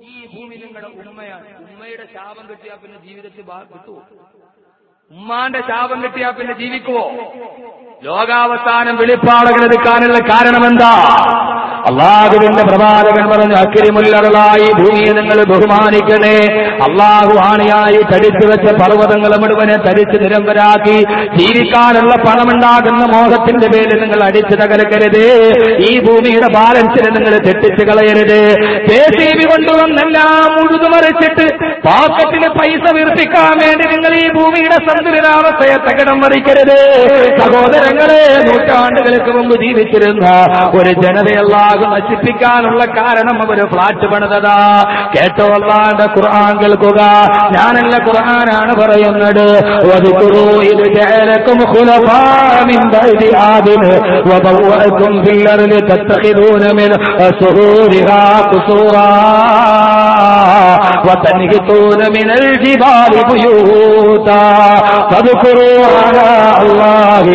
ഈ ഭൂമി നിങ്ങളുടെ ഉമ്മയാണ്. ഉമ്മയുടെ ശാപം കിട്ടിയാൽ പിന്നെ ജീവിതത്തിൽ കിട്ടുവോ? ഉമ്മാന്റെ ശാപം കിട്ടിയാൽ പിന്നെ ജീവിക്കുവോ? ലോകാവസാനം വെളിപ്പാടുകൾ എടുക്കാനുള്ള കാരണമെന്താ? അള്ളാഹുവിന്റെ പ്രവാചകൻ പറഞ്ഞു അക്കിരിമുല്ലറുകളായി ഭൂമിയെ നിങ്ങൾ ബഹുമാനിക്കണേ. അള്ളാഹു ആണിയായി തടിച്ചു വെച്ച പർവതങ്ങൾ മുഴുവനെ തടിച്ച് നിരന്തരാക്കി ജീവിക്കാനുള്ള പണമുണ്ടാകുന്ന മോഹത്തിന്റെ പേരിൽ നിങ്ങൾ അടിച്ചു തകരക്കരുത്. ഈ ഭൂമിയുടെ ബാലൻസിനെ നിങ്ങൾ തെറ്റിച്ചു കളയരുത്. കെ സി ബി കൊണ്ടുവന്നെല്ലാം പോക്കറ്റിന് പൈസ വീർപ്പിക്കാൻ വേണ്ടി നിങ്ങൾ ഈ ഭൂമിയുടെ സന്തുലിതാവസ്ഥയെ തകിടം മറിക്കരുത്. സഹോദരങ്ങളെ നൂറ്റാണ്ടുകൾക്ക് മുമ്പ് ജീവിച്ചിരുന്ന ഒരു ജനതയല്ലാകും നശിപ്പിക്കാനുള്ള കാരണം അവര് ഫ്ലാറ്റ് പണിതതാ കേട്ടോ അല്ലാണ്ട് ഖുർആൻ കേൾക്കുക ഞാനല്ല ഖുർആനാണ് പറയുന്നത് വദ്കുറൂ ഇത് ജഅലക്കും ഖുലഫാ മിൻ ബഅദി ആദിൻ വബവഅക്കും ഫിൽ അർളി തത്തഖിദൂന മിൻ സുഹൂരിഹാ ഖുസൂറാ وتنحتون من الجبال بيوتا فاذكروا آلاء الله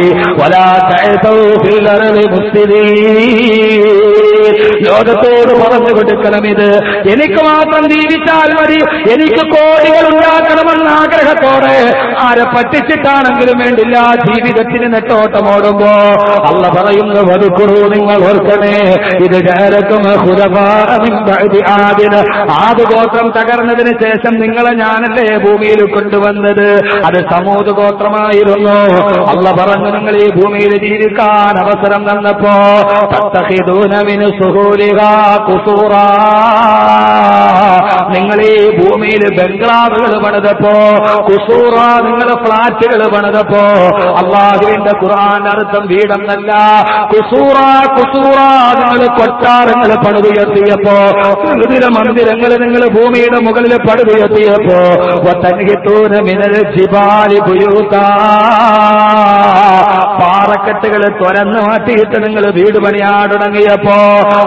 ولا تعثوا في الأرض مفسدين ലോകത്തോട് പറഞ്ഞു കൊടുക്കണം ഇത് എനിക്ക് മാത്രം ജീവിച്ചാൽ മതി. എനിക്ക് കോടികൾ ഉണ്ടാക്കണമെന്ന ആഗ്രഹത്തോടെ ആരെ പറ്റിച്ചിട്ടാണെങ്കിലും വേണ്ടില്ല ജീവിതത്തിന് നെട്ടോട്ടമോടുമ്പോ അല്ല പറയുന്നു വധുക്കുറു നിങ്ങൾ ഓർക്കണേ. ഇത് ആദ്യം ആദ്യ ഗോത്രം തകർന്നതിന് ശേഷം നിങ്ങളെ ഞാനല്ലേ ഭൂമിയിൽ കൊണ്ടുവന്നത്? അത് സമൂത് ഗോത്രമായിരുന്നു. അല്ല പറഞ്ഞു നിങ്ങൾ ഈ ഭൂമിയിൽ ജീവിക്കാൻ അവസരം തന്നപ്പോ തത്തഹിദൂനമിന് സുഹൂലിക കുസൂറ നിങ്ങൾ ഈ ഭൂമിയിൽ ബംഗ്ലാവുകൾ പണിതപ്പോ കുസൂറ നിങ്ങളെ ഫ്ലാറ്റുകൾ പണിതപ്പോ അള്ളാഹുവിന്റെ ഖുർആൻ അർത്ഥം വീടെന്നല്ല കുസൂറ കുസൂറ നിങ്ങൾ കൊട്ടാരങ്ങൾ പണിതുയർത്തിയപ്പോ സുഹൃതിര മന്ദിരങ്ങൾ നിങ്ങൾ ഭൂമിയുടെ മുകളിൽ പടുതുയർത്തിയപ്പോ തന്നിത്തൂന മിനൽ ജിബാലി പുയൂത്ത പാറക്കെട്ടുകൾ തുരന്നു മാറ്റിയിട്ട് നിങ്ങൾ വീട് പണിയാടുടങ്ങിയപ്പോ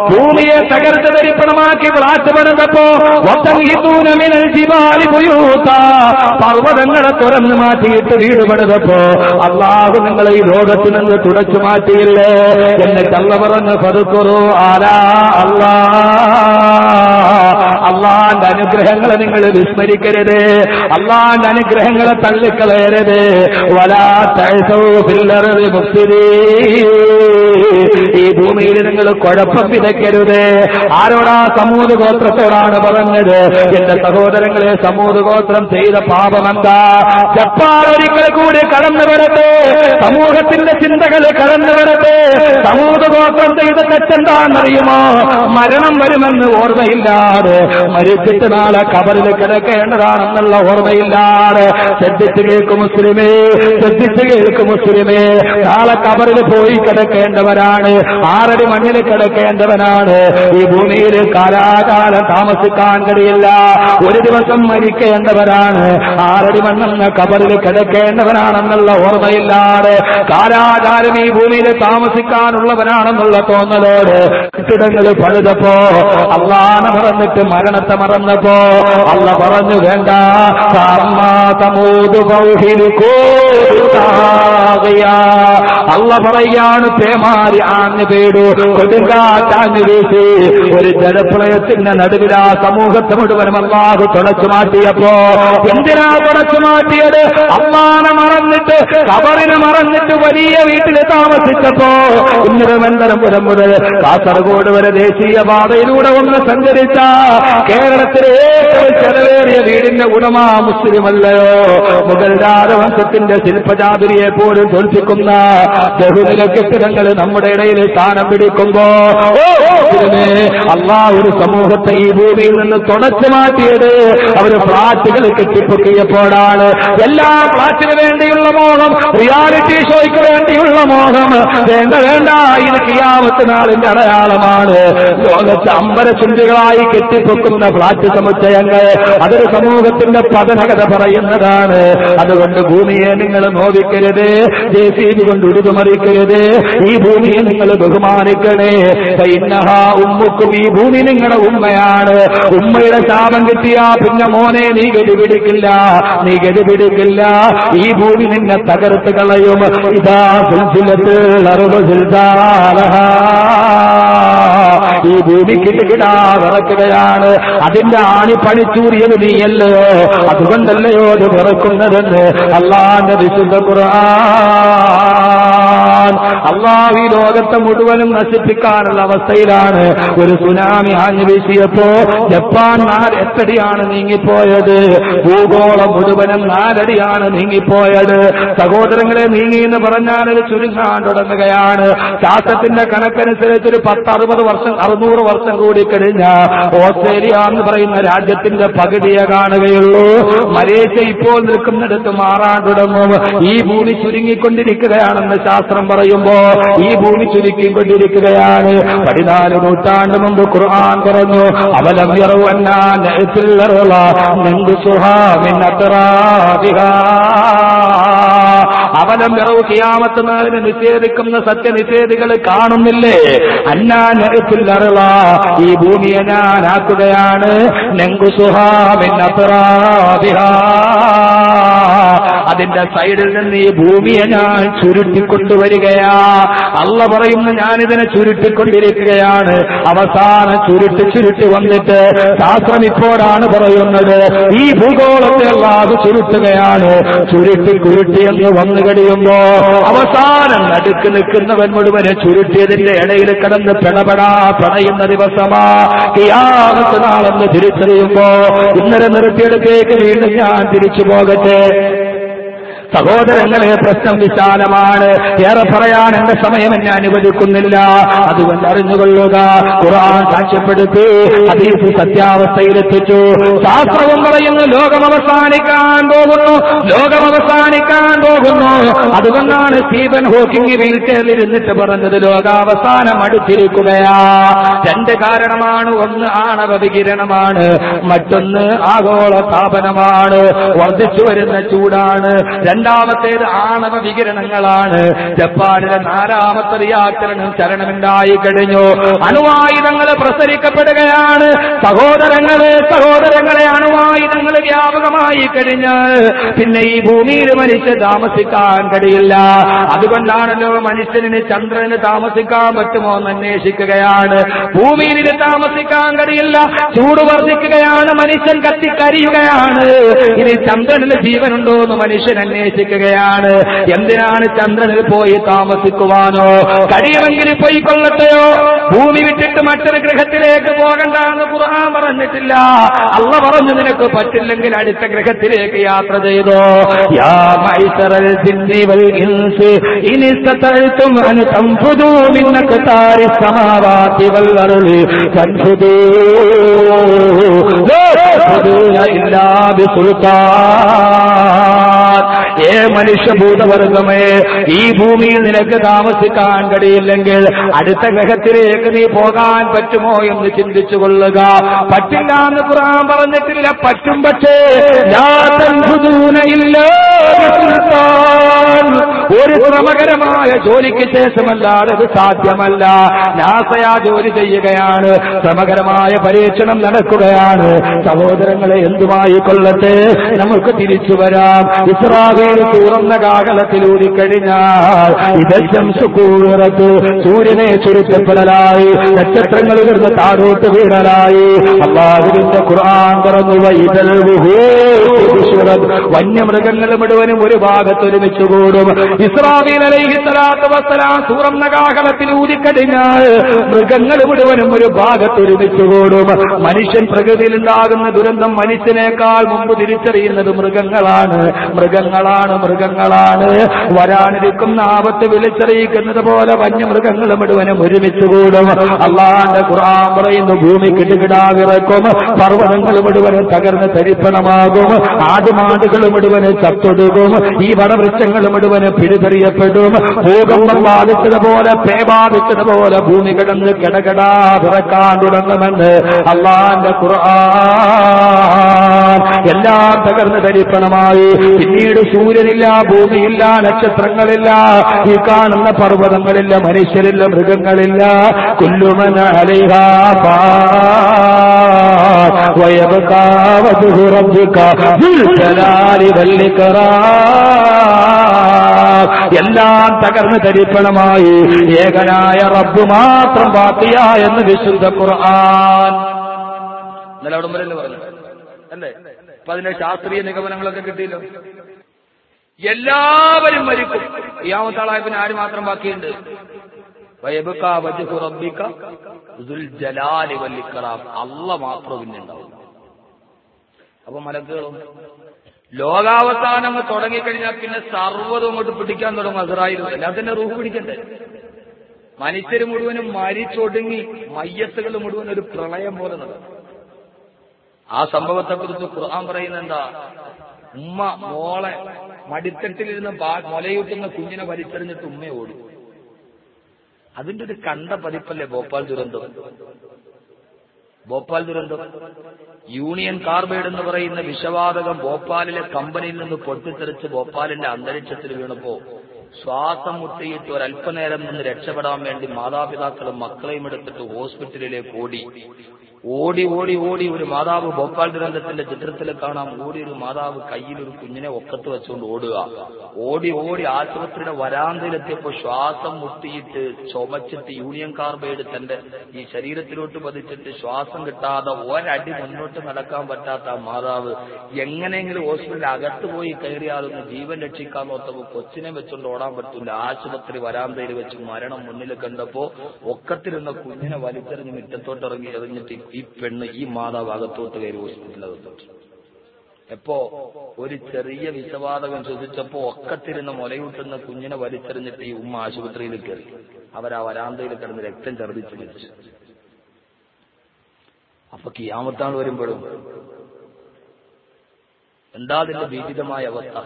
ഭൂമിയെ തകർത്ത് തരിപ്പണമാക്കി ഫ്ലാറ്റ് പണിതപ്പോ പർവതങ്ങളെ തുറന്നു മാറ്റിയിട്ട് വീട് പണിതപ്പോ നിങ്ങളെ ഈ ലോകത്ത് നിന്ന് തുടച്ചു മാറ്റിയില്ലേ? എന്നിട്ട് അല്ല പറഞ്ഞ് പതുക്കുറു ആരാ അല്ലാ. അള്ളാന്റെ അനുഗ്രഹങ്ങളെ നിങ്ങൾ വിസ്മരിക്കരുത്. അള്ളാന്റെ അനുഗ്രഹങ്ങളെ തള്ളിക്കളയരുത്. ഈ ഭൂമിയിൽ നിങ്ങൾ കുഴപ്പം വിതയ്ക്കരുത്. ആരോടാ സമൂഹ ഗോത്രത്തോടാണ് പറഞ്ഞത്? എന്റെ സഹോദരങ്ങളെ സമൂഹ ഗോത്രം ചെയ്ത പാപമെന്താ ജപ്പാൻ ഒരിക്കൽ കൂടി കടന്നു വരട്ടെ. സമൂഹത്തിന്റെ ചിന്തകൾ കടന്നു വരട്ടെ. സമൂഹ ഗോത്രം ചെയ്ത തെറ്റെന്താണെന്നറിയുമോ? മരണം വരുമെന്ന് ഓർമ്മയില്ലാതെ മരിച്ചിട്ട് നാളെ കബറിൽ കിടക്കേണ്ടതാണെന്നുള്ള ഓർമ്മയില്ലാതെ ശ്രദ്ധിച്ചു കേൾക്കും മുസ്ലിമേ ശ്രദ്ധിച്ചു കേൾക്കും മുസ്ലിമേ. നാളെ കബറിൽ പോയി കിടക്കേണ്ടവരാണ്. ആറടി മണ്ണിൽ കിടക്കേണ്ടവനാണ്. ഈ ഭൂമിയിൽ കാലാകാലം താമസിക്കാൻ കഴിയില്ല. ഒരു ദിവസം മരിക്കേണ്ടവരാണ്. ആറടി മണ്ണെന്ന കബറിൽ കിടക്കേണ്ടവനാണെന്നുള്ള ഓർമ്മയില്ലാതെ കാലാകാലം ഈ ഭൂമിയിൽ താമസിക്കാനുള്ളവനാണെന്നുള്ള തോന്നലോട് കെട്ടിടങ്ങൾ പണിതപ്പോ അള്ളാന മറന്നിട്ട് മരണത്തെ മറന്നപ്പോ അല്ല പറഞ്ഞു വേണ്ട അല്ല പറയാണ് പേമാരി ആഞ്ഞു പേടു കൊടുങ്കാറ്റാഞ്ഞു വീശി ഒരു ജലപ്രളയത്തിന്റെ നടുവിൽ ആ സമൂഹത്തെ മുഴുവനും അള്ളാഹു തുടച്ചു മാറ്റിയപ്പോ എന്തിനാ തുടച്ചു മാറ്റിയത്? അള്ളാനെ മറന്നിട്ട് കബറിനെ മറന്നിട്ട് വലിയ വീട്ടിൽ താമസിച്ചപ്പോ തിരുവനന്തപുരം മുതൽ കാസർഗോഡ് വരെ ദേശീയ പാതയിലൂടെ ഒന്ന് സഞ്ചരിച്ച കേരളത്തിലെ ഏറ്റവും ചെലവേറിയ വീടിന്റെ ഉടമ മുസ്ലിമല്ലയോ? മുഗൾ രാജവംശത്തിന്റെ ശില്പചാതുരിയെ പോലും തോൽപ്പിക്കുന്ന ബഹുനില കെട്ടിടങ്ങൾ നമ്മുടെ ഇടയിൽ സ്ഥാനം പിടിക്കുമ്പോ അള്ളാ ഒരു സമൂഹത്തെ ഈ ഭൂമിയിൽ നിന്ന് തുടച്ചു മാറ്റിയത്. അവർ ഫ്ളാറ്റുകൾ കെട്ടിപ്പൊക്കിയപ്പോഴാണ്. എല്ലാ ഫ്ളാറ്റിന് വേണ്ടിയുള്ള മോഹം റിയാലിറ്റി ഷോയ്ക്ക് വേണ്ടിയുള്ള മോഹം. വേണ്ട വേണ്ട ഇത് കിയാമത്ത് നാളിന്റെ അടയാളമാണ്. ലോകത്ത് അമ്പരചുണ്ടികളായി കെട്ടിപ്പൊക്കുന്ന ഫ്ലാറ്റ് സമുച്ചയങ്ങൾ അതൊരു സമൂഹത്തിന്റെ പതനകഥ പറയുന്നതാണ്. അതുകൊണ്ട് ഭൂമിയെ നിങ്ങൾ നോവിക്കരുത് ജെ സി ബി കൊണ്ട് ഉരുതുമറിക്കരുത്. ഈ ഭൂമിയെ നിങ്ങൾ ബഹുമാനിക്കണേ. ഇന്നഹ ഉമ്മുക്കും ഈ ഭൂമി നിങ്ങളുടെ ഉമ്മയാണ്. ഉമ്മയുടെ ശാപം കിട്ടിയാ പിന്നെ മോനെ നീ ഗതി പിടിക്കില്ല നീ ഗതി പിടിക്കില്ല ഈ ഭൂമി നിന്നെ തകർത്ത് കളയും. ഇതാ സുൽസിലത്ത് ഈ ഭൂമി കിടുകിടാ വിറക്കുകയാണ് അതിന്റെ ആണി പണിച്ചൂറിയത് നീയല്ലേ? അതുകൊണ്ടല്ലയോ അത് വിറക്കുന്നതെന്ന്? അല്ലാന്റെ വിശുദ്ധ ഖുർആൻ അള്ളാഹു ലോകത്തെ മുഴുവനും നശിപ്പിക്കാനുള്ള അവസ്ഥയിലാണ്. ഒരു സുനാമി ആഞ്ഞു വീശിയപ്പോ ജപ്പാൻ നാല് എട്ടടിയാണ് നീങ്ങിപ്പോയത്. ഭൂഗോളം മുഴുവനും നാലടിയാണ് നീങ്ങിപ്പോയത്. സഹോദരങ്ങളെ നീങ്ങി എന്ന് പറഞ്ഞാൽ അത് ചുരുങ്ങാൻ തുടങ്ങുകയാണ്. ശാസ്ത്രത്തിന്റെ കണക്കനുസരിച്ച് ഒരു പത്ത് അറുപത് വർഷം അറുന്നൂറ് വർഷം കൂടി കഴിഞ്ഞ ഓസ്ട്രേലിയ എന്ന് പറയുന്ന രാജ്യത്തിന്റെ പകുതിയെ കാണുകയുള്ളൂ. മലേഷ്യ ഇപ്പോൾ നിൽക്കുന്നിടത്ത് മാറാൻ തുടങ്ങും. ഈ ഭൂമി ചുരുങ്ങിക്കൊണ്ടിരിക്കുകയാണെന്ന് ശാസ്ത്രം പറയുമ്പോ ഈ ഭൂമി ചുരുക്കിക്കൊണ്ടിരിക്കുകയാണ് പതിനാല് നൂറ്റാണ്ട് മുമ്പ് ഖുർആൻ പറഞ്ഞു അവലം അവലം വിറവ് കിയാമത്ത് നാളിനെ നിഷേധിക്കുന്ന സത്യനിഷേധികൾ കാണുന്നില്ലേ? അന്നാ അന്നാനറിള്ള ഈ ഭൂമിയെ ഞാൻ ആക്കുകയാണ് അതിന്റെ സൈഡിൽ നിന്ന് ഈ ഭൂമിയെ ഞാൻ ചുരുട്ടിക്കൊണ്ടുവരികയാ അള്ള പറയുന്നു ഞാനിതിനെ ചുരുട്ടിക്കൊണ്ടിരിക്കുകയാണ്. അവസാനം ചുരുട്ടി ചുരുട്ടി വന്നിട്ട് ശാസ്ത്രം ഇപ്പോഴാണ് പറയുന്നത്. ഈ ഭൂഗോളത്തെ അല്ലാതെ ചുരുട്ടുകയാണ്. ചുരുട്ടി കുരുട്ടി എന്ന് വന്നു കഴിയുമ്പോ അവസാനം നടുക്ക് നിൽക്കുന്നവൻ മുഴുവനെ ചുരുട്ടിയതിന്റെ ഇടയിൽ കിടന്ന് പിണപെടാ പണയുന്ന ദിവസമാ. കിയാമത്ത് നാളെന്ന് തിരിച്ചറിയുമ്പോ ഇന്നലെ നിർത്തിയെടുത്തേക്ക് വീണ്ടും ഞാൻ തിരിച്ചു പോകട്ടെ. സഹോദരങ്ങളെ പ്രശ്നം വിശാലമാണ്. ഏറെ പറയാൻ എന്റെ സമയം എന്നെ അനുവദിക്കുന്നില്ല. അതുകൊണ്ട് അറിഞ്ഞുകൊള്ളുക. ഖുർആൻ സാക്ഷ്യപ്പെടുത്തി ഹദീസ് സത്യാവസ്ഥയിലെത്തിച്ചു. ശാസ്ത്രവും പറയുന്നു ലോകം അവസാനിക്കാൻ പോകുന്നു ലോകം അവസാനിക്കാൻ പോകുന്നു. അതുകൊണ്ടാണ് സ്റ്റീഫൻ ഹോക്കിംഗ് വീട്ടിലിരുന്നിട്ട് പറഞ്ഞത് ലോകാവസാനം അടുത്തിരിക്കുകയാ. രണ്ട് കാരണമാണ്. ഒന്ന് ആണവ വികിരണമാണ് മറ്റൊന്ന് ആഗോള താപനമാണ് വർദ്ധിച്ചു വരുന്ന ചൂടാണ്. രണ്ടാമത്തേത് ആണവ വികിരണങ്ങളാണ്. ജപ്പാനിലെ നാലാമത്തെ റിയാക്ടറിനും ചരണമുണ്ടായി കഴിഞ്ഞു. അണുവായുധങ്ങൾ പ്രസരിക്കപ്പെടുകയാണ്. സഹോദരങ്ങളെ സഹോദരങ്ങളെ അണുവായുധങ്ങൾ വ്യാപകമായി കഴിഞ്ഞാൽ പിന്നെ ഈ ഭൂമിയിൽ മനുഷ്യ താമസിക്കാൻ കഴിയില്ല. അതുകൊണ്ടാണല്ലോ മനുഷ്യന് ചന്ദ്രന് താമസിക്കാൻ പറ്റുമോ എന്ന് അന്വേഷിക്കുകയാണ്. ഭൂമിയിൽ താമസിക്കാൻ കഴിയില്ല. ചൂട് വർദ്ധിക്കുകയാണ്. മനുഷ്യൻ കത്തിക്കരിയുകയാണ്. ഇനി ചന്ദ്രനിൽ ജീവനുണ്ടോ എന്ന് മനുഷ്യൻ അന്വേഷിക്കുകയാണ് എന്തിനാണ് ചന്ദ്രനിൽ പോയി താമസിക്കുവാനോ? കഴിയുമെങ്കിൽ പോയി കൊള്ളട്ടെയോ ഭൂമി വിട്ടിട്ട് മറ്റൊരു ഗ്രഹത്തിലേക്ക് പോകണ്ട എന്ന് ഖുർആൻ പറഞ്ഞിട്ടില്ല. അല്ല പറഞ്ഞു നിനക്ക് പറ്റില്ലെങ്കിൽ അടുത്ത ഗ്രഹത്തിലേക്ക് യാത്ര ചെയ്തോ. ഇല്ലാ മൈസറൽ ഏ മനുഷ്യഭൂതവർഗമേ ഈ ഭൂമിയിൽ നിനക്ക് താമസിക്കാൻ കഴിയില്ലെങ്കിൽ അടുത്ത ഗ്രഹത്തിലേക്ക് നീ പോകാൻ പറ്റുമോ എന്ന് ചിന്തിച്ചു കൊള്ളുക പറ്റില്ല എന്ന് ഖുർആൻ പറഞ്ഞിട്ടില്ല. പറ്റും പക്ഷേ. ഒരു ശ്രമകരമായ ജോലിക്ക് ശേഷമല്ലാതെ അത് സാധ്യമല്ല. നാസയാ ജോലി ചെയ്യുകയാണ്. ശ്രമകരമായ പരീക്ഷണം നടക്കുകയാണ്. സഹോദരങ്ങളെ എന്തുമായി കൊള്ളട്ടെ നമുക്ക് തിരിച്ചു വരാം. ഇസ്രാവേൽ തുറന്ന കാകലത്തിലൂടി കഴിഞ്ഞാൽ ഇതം സുക്കൂറത്ത് സൂര്യനെ ചുരുക്കപ്പെടലായി നക്ഷത്രങ്ങൾ ഉയർന്ന് താഴോട്ട് വീടലായി അള്ളാഹുവിന്റെ ഖുർആൻ പറഞ്ഞു വൈതൽ വന്യമൃഗങ്ങൾ മുഴുവനും ഒരു ഭാഗത്ത് ഒരുമിച്ച് കൂടും. വസ്സലാം തുറന്ന കാഹളത്തിൽ ഊതിക്കഴിഞ്ഞാൽ മൃഗങ്ങൾ മുഴുവനും ഒരു ഭാഗത്ത് ഒരുമിച്ച് കൂടും. മനുഷ്യൻ പ്രകൃതിയിലുണ്ടാകുന്ന ദുരന്തം മനുഷ്യനേക്കാൾ മുമ്പ് തിരിച്ചറിയുന്നത് മൃഗങ്ങളാണ്. മൃഗങ്ങളാണ് മൃഗങ്ങളാണ്. വരാനിരിക്കുന്ന ആപത്ത് വിളിച്ചറിയിക്കുന്നത് പോലെ വന്യമൃഗങ്ങൾ മുഴുവനും ഒരുമിച്ച് കൂടും. അള്ളാന്റെ ഖുർആൻ പറയുന്നു ഭൂമി കിടുകിടാവിറക്കും പർവതങ്ങൾ മുഴുവനും തകർന്ന് തരിപ്പണമാകും. ആടുമാടുകൾ മുഴുവൻ ചത്തൊടുകും. ഈ വടവൃക്ഷങ്ങൾ മുഴുവൻ പിടിതെറിയപ്പെടും. ഭൂകമ്പം ബാധിച്ചതുപോലെ പേ ബാധിച്ചതുപോലെ ഭൂമി കിടന്ന് കിടകടാ വിറക്കാൻ തുടങ്ങുമെന്ന് അള്ളാന്റെ ഖുർആൻ എല്ലാം തകർന്ന് തരിപ്പണമായി. പിന്നീട് സൂര്യനില്ല ഭൂമിയില്ല നക്ഷത്രങ്ങളില്ല ഈ കാണുന്ന പർവതങ്ങളില്ല മനുഷ്യരില്ല മൃഗങ്ങളില്ല. കുല്ലുമന എല്ലാം തകർന്ന് തരിപ്പണമായി. ഏകനായ റബ്ബ് മാത്രം ബാക്കിയ എന്ന് വിശുദ്ധ ഖുർആൻ. പറഞ്ഞു അല്ലേ? അപ്പൊ അതിന്റെ ശാസ്ത്രീയ നിഗമനങ്ങളൊക്കെ കിട്ടിയില്ലോ. എല്ലാവരും മരിക്കും. ഇയാമത്താളായ പിന്നെ ആര് മാത്രം ബാക്കിയുണ്ട്? അള്ള മാത്രം പിന്നെ ഉണ്ടാവും. അപ്പൊ മലക്കുകളും ലോകാവസാനം തുടങ്ങിക്കഴിഞ്ഞാൽ പിന്നെ സർവതും അങ്ങോട്ട് പിടിക്കാൻ തുടങ്ങും അസറായിരുന്നു എല്ലാം തന്നെ റൂഹ് പിടിക്കണ്ടേ? മനുഷ്യർ മുഴുവനും മരിച്ചൊടുങ്ങി മയ്യത്തുകൾ മുഴുവൻ ഒരു പ്രളയം പോലെ നടക്കും. ആ സംഭവത്തെക്കുറിച്ച് ഖുർആൻ പറയുന്നത് എന്താ ഉമ്മ മോളെ മടിത്തട്ടിലിരുന്ന് മുലയൂട്ടുന്ന കുഞ്ഞിനെ വലിച്ചെറിഞ്ഞിട്ട് ഉമ്മ ഓടും. അതിന്റെ ഒരു കണ്ട പതിപ്പല്ലേ ഭോപ്പാൽ ദുരന്തം? ഭോപ്പാൽ ദുരന്തം? യൂണിയൻ കാർബൈഡ് എന്ന് പറയുന്ന വിഷവാതകം ഭോപ്പാലിലെ കമ്പനിയിൽ നിന്ന് പൊട്ടിത്തെറിച്ച് ഭോപ്പാലിന്റെ അന്തരീക്ഷത്തിൽ വീണപ്പോ ശ്വാസം മുട്ടിയിട്ട് ഒരല്പനേരം നിന്ന് രക്ഷപ്പെടാൻ വേണ്ടി മാതാപിതാക്കളും മക്കളെയും എടുത്തിട്ട് ഹോസ്പിറ്റലിലേക്ക് ഓടി. ഓടി ഓടി ഓടി ഒരു മാതാവ് ഭോപ്പാൽ ദുരന്തത്തിന്റെ ചിത്രത്തിൽ കാണാം ഓടി ഒരു മാതാവ് കയ്യിൽ ഒരു കുഞ്ഞിനെ ഒക്കത്ത് വെച്ചുകൊണ്ട് ഓടുക. ഓടി ഓടി ആശുപത്രിയുടെ വരാന്തയിലെത്തിയപ്പോൾ ശ്വാസം മുട്ടിയിട്ട് ചുമച്ചിട്ട് യൂണിയൻ കാർബൈഡ് തന്റെ ഈ ശരീരത്തിലോട്ട് പതിച്ചിട്ട് ശ്വാസം കിട്ടാതെ ഒരടി മുന്നോട്ട് നടക്കാൻ പറ്റാത്ത മാതാവ് എങ്ങനെയെങ്കിലും ഹോസ്പിറ്റലിൽ അകത്ത് പോയി കയറിയാലൊന്ന് ജീവൻ രക്ഷിക്കാൻ നോത്തപ്പോൾ കൊച്ചിനെ വെച്ചുകൊണ്ട് ഓടാൻ പറ്റില്ല ആശുപത്രി വരാന്തയിൽ വെച്ച് മരണം മുന്നിൽ കണ്ടപ്പോ ഒക്കത്തിരുന്ന കുഞ്ഞിനെ വലിച്ചെറിഞ്ഞ് മുറ്റത്തോട്ട് ഇറങ്ങി എറിഞ്ഞിട്ട് ഈ പെണ്ണ് ഈ മാതാവ് അകത്തോട്ട് കയറി ഹോസ്പിറ്റലിൽ അകത്തോട്ട് എപ്പോ ഒരു ചെറിയ വിഷവാതകം ചോദിച്ചപ്പോ ഒക്കത്തിരുന്ന മുലയൂട്ടുന്ന കുഞ്ഞിനെ വലിച്ചെറിഞ്ഞിട്ട് ഈ ഉമ്മ ആശുപത്രിയിൽ കയറി. അവരാ വരാന്തയിൽ കിടന്ന് രക്തം ഛർദ്ദിച്ച് മരിച്ചു. അപ്പൊ കിയാമത്താൾ വരുമ്പോഴും എന്താ അതിന്റെ ഭീതിതമായ അവസ്ഥ?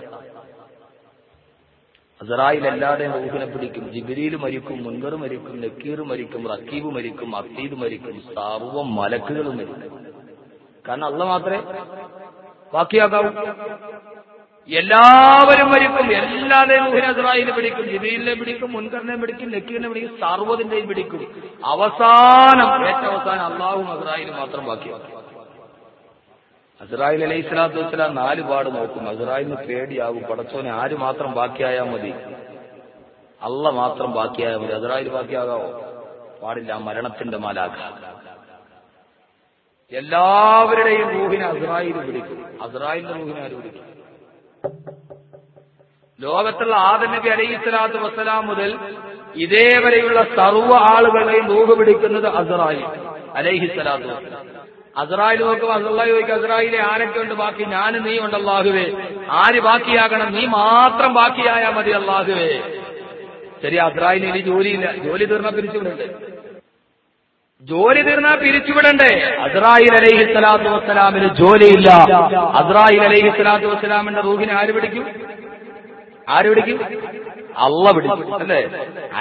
അസറായിൽ എല്ലാവരുടെയും റൂഹിനെ പിടിക്കും. ജിബിരിയിൽ മരിക്കും മുൻകർ മരിക്കും നക്കീർ മരിക്കും റക്കീബ് മരിക്കും അത്തീദ് മരിക്കും സർവം മലക്കുകൾ മരിക്കും. കാരണം അള്ള മാത്രമേ ബാക്കിയാക്കാവൂ എല്ലാവരും മരിക്കും. എല്ലാവരുടെയും റൂഹിനെ അസറായിൽ പിടിക്കും. ജിബിരിലിനെ പിടിക്കും മുൻകറിനെ പിടിക്കും നക്കീറിനെ പിടിക്കും സർവതിന്റെയും പിടിക്കും. അവസാനം ഏറ്റവും അവസാനം അള്ളാഹും അസറായിൽ മാത്രം ബാക്കിയാക്കും അസറായിൽ അലൈഹി സ്വലാത്തു വസ്സലാം നാല് പാട് നോക്കും അസറായിലിന് പേടിയാകും. പടച്ചോനെ ആര് മാത്രം ബാക്കിയായാൽ മതി? അള്ള മാത്രം ബാക്കിയായാൽ മതി. അസറായിൽ ബാക്കിയാകാവോ? പാടില്ല മരണത്തിന്റെ മാലാഖ. എല്ലാവരുടെയും റൂഹിനെ അസറായിൽ വിളിക്കും. അസറായിലിന്റെ റൂഹിനെ ആര് വിളിക്കും? ലോകത്തുള്ള ആദനബി അലൈഹി സ്വലാത്തു വസ്സലാം മുതൽ ഇതേവരെയുള്ള സർവ ആളുകളെയും റൂഹ് പിടിക്കുന്നത് അസറായി അലൈഹി സ്വലാത്തു വസ്സലാം. അസറായിൽ നോക്കുമ്പോൾ അസറായി ചോദിക്കും അസറായിലെ ആരൊക്കെ ഉണ്ട്? ബാക്കി ഞാൻ നീ ഉണ്ട് അള്ളാഹുവേ ആര് ബാക്കിയാകണം? നീ മാത്രം ബാക്കിയായാ മതി അള്ളാഹുവേ ശരി അസറായിന് ഇനി ജോലിയില്ല. ജോലി തീർന്നാ പിരിച്ചുവിടണ്ടേ. ജോലി തീർന്നാ പിരിച്ചുവിടണ്ടേ. അസ്രായിൽ അലൈഹി സ്വലാത്തു വസ്സലാമിന് ജോലിയില്ല. അസ്രായിൽ അലൈഹി സ്വലാത്തു വസ്സലാമിന്റെ റൂഹിനെ ആര് പിടിക്കും? ആര് പിടിക്കും? അള്ള പിടിക്കും അല്ലേ?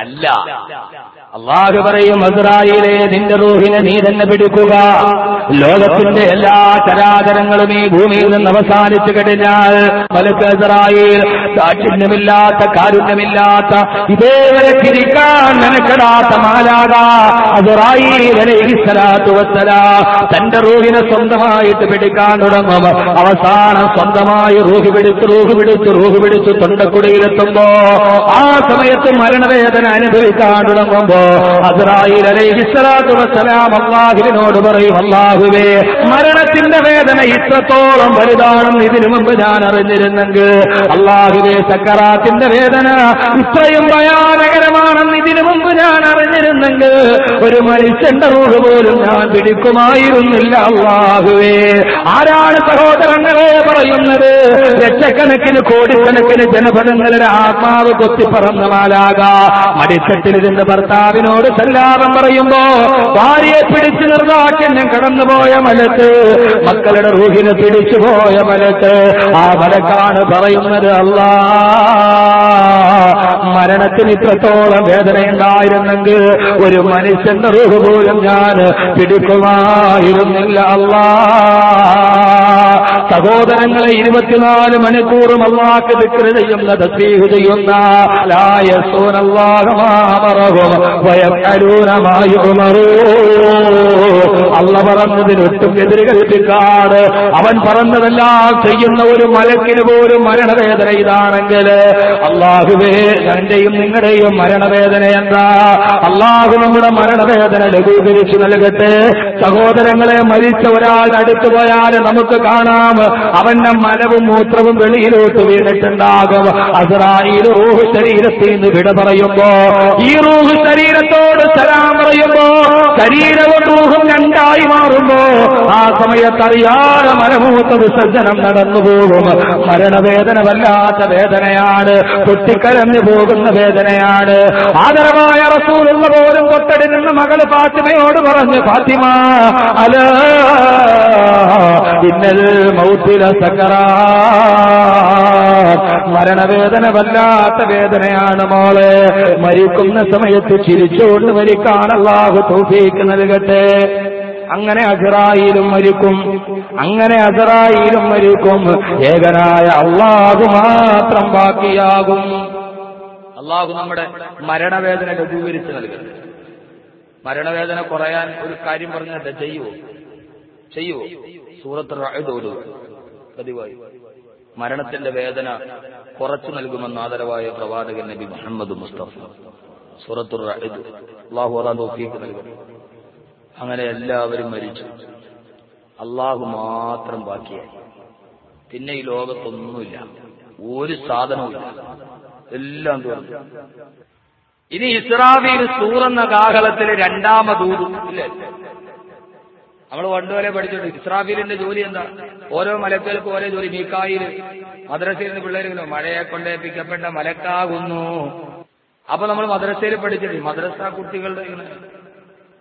അല്ല. അള്ളാഹു പറയും അസ്രായിലെ നിന്റെ റൂഹിനെ നീ തന്നെ പിടിക്കുക. ലോകത്തിന്റെ എല്ലാ ചരാചരങ്ങളും ഈ ഭൂമിയിൽ നിന്ന് അവസാനിച്ചു കഴിഞ്ഞാൽ മലക്ക് അസ്രായിൽ കാഠിന്യമില്ലാത്ത കാരുണ്യമില്ലാത്ത ഇതേവരെ തിരിക്കാൻ നനക്കടാത്ത മാലാക വസ്സല തന്റെ റൂഹിനെ സ്വന്തമായിട്ട് പിടിക്കാൻ തുടങ്ങും. അവസാനം സ്വന്തമായി റൂഹ് പിടിച്ച് റൂഹ് പിടിച്ച് റൂഹ് പിടിച്ച് തൊണ്ടക്കുടിയിലെത്തുമ്പോ ആ സമയത്ത് മരണവേദന അനുഭവിക്കാൻ തുടങ്ങുമ്പോ അസ്രായിൽ പറയും അള്ളാഹുവേ മരണത്തിന്റെ വേദന ഇത്രത്തോളം വലുതാണെന്ന് ഇതിനു മുമ്പ് ഞാൻ അറിഞ്ഞിരുന്നെങ്കിൽ അള്ളാഹുവേ സക്കറാത്തിന്റെ വേദന ഇത്രയും ഭയാനകരമാണെന്ന് ഇതിനു മുമ്പ് ഞാൻ അറിഞ്ഞിരുന്നെങ്കിൽ ഒരു മനുഷ്യന്റെ റൂഹ് പോലും ഞാൻ പിടിക്കുമായിരുന്നില്ല അള്ളാഹുവേ. ആരാണ് സഹോദരങ്ങളെ പറയുന്നത്? ലക്ഷക്കണക്കിന് കോടിക്കണക്കിന് ജനപദങ്ങളുടെ ആത്മാവ് കൊത്തിപ്പറന്ന മാലാക മടിത്തട്ടിലിരുന്ന് ഭർത്താവിനോട് സല്ലാപം പറയുമ്പോ ഭാര്യയെ പിടിച്ചു നിർത്താക്കിന്നെ കടന്നുപോയ മലത്ത് മക്കളുടെ റൂഹിനെ പിടിച്ചുപോയ മലത്ത്. ആ മലക്കാണ് പറയുന്നത് അല്ലാ മരണത്തിന് ഇത്രത്തോളം വേദനയുണ്ടായിരുന്നെങ്കിൽ ഒരു മനുഷ്യന്റെ റൂഹ് പോലും ഞാൻ പിടിക്കുമായിരുന്നില്ല അല്ലാ. സഹോദരങ്ങളെ ഇരുപത്തിനാല് മണിക്കൂറും അള്ളാക്ക് ദിക്ര ചെയ്യുന്ന തസ്ബീഹ് ചെയ്യുന്ന പറഞ്ഞതിന് ഒട്ടും എതിര് കൽപ്പിക്കാറ് അവൻ പറഞ്ഞതെല്ലാം ചെയ്യുന്ന ഒരു മലക്കിന് പോലും മരണവേദന ഇതാണെങ്കിൽ അള്ളാഹുവേ എന്റെയും നിങ്ങളുടെയും മരണവേദന എന്താ? അള്ളാഹു നമ്മുടെ മരണവേദന ലഘൂകരിച്ചു നൽകട്ടെ. സഹോദരങ്ങളെ മരിച്ച ഒരാൾ അടുത്തു പോയാൽ നമുക്ക് കാണാം അവന്റെ മലവും മൂത്രവും വെളിയിലോട്ട് വീണിട്ടുണ്ടാകും. അസറായി റൂഹ് ശരീരത്തിൽ നിന്ന് വിട പറയുമ്പോ ഈ റൂഹ് ശരീരത്തോട് സലാം പറയുമ്പോ ശരീരവും റൂഹും രണ്ടായി മാറുമ്പോ ആ സമയത്ത് അറിയാതെ മലമൂത്ത വിസർജനം നടന്നു പോകും. മരണവേദന വല്ലാത്ത വേദനയാണ് പൊട്ടിക്കരഞ്ഞു പോകുന്ന വേദനയാണ്. ആദരവായ റസൂലുള്ള പോലും തൊട്ടടി നിന്ന് മകൾ ഫാത്തിമയോട് പറഞ്ഞു ഫാത്തിമ അല ഇന്നൽ മൗത്തില മരണവേദന വല്ലാത്ത വേദനയാണ് മോളെ. മരിക്കുന്ന സമയത്ത് ചിരിച്ചുകൊണ്ട് തോഫീക്ക് തൗഫീക്ക് നൽകട്ടെ. അങ്ങനെ അസറായിലും മരിക്കും. അങ്ങനെ അസറായിലും മരിക്കും. ഏകനായ അള്ളാഹു മാത്രം ബാക്കിയാകും. അള്ളാഹു നമ്മുടെ മരണവേദന ലഘൂകരിച്ച് നൽകട്ടെ. മരണവേദന കുറയാൻ ഒരു കാര്യം പറഞ്ഞാൽ ചെയ്യുവോ? ചെയ്യുവോ? സൂറത്ത് റഅദോട് പതിവായി. മരണത്തിന്റെ വേദന കുറച്ചു നൽകുമെന്ന് ആദരവായ പ്രവാചകൻ നബി മുഹമ്മദ് മുസ്തഫ. സൂറത്തുർ റഅദ് അള്ളാഹു അതാ തോഫീക്ക് നൽകും. അങ്ങനെ എല്ലാവരും മരിച്ചു. അള്ളാഹു മാത്രം ബാക്കിയായി. പിന്നെ ഈ ലോകത്തൊന്നുമില്ല. ഒരു സാധനവുമില്ല എല്ലാം തീർന്നു. ഇനി ഇസ്രാബീൽ സൂറെന്ന കാഹളത്തിലെ രണ്ടാമതൂതും നമ്മൾ പണ്ടുവരെ പഠിച്ചിട്ടുണ്ട്. ഇസ്രാഫീലിന്റെ ജോലി എന്താ? ഓരോ മലക്കുകൾക്കും ഓരോ ജോലി. മീക്കായിൽ മദ്രസയിൽ നിന്ന് പിള്ളേരുണ്ടോ മഴയെ കൊണ്ടേപ്പിക്കപ്പെട്ട മലക്കാകുന്നു അപ്പൊ നമ്മൾ മദ്രസയിൽ പഠിച്ചിട്ടുണ്ട്. മദ്രസ കുട്ടികളുടെ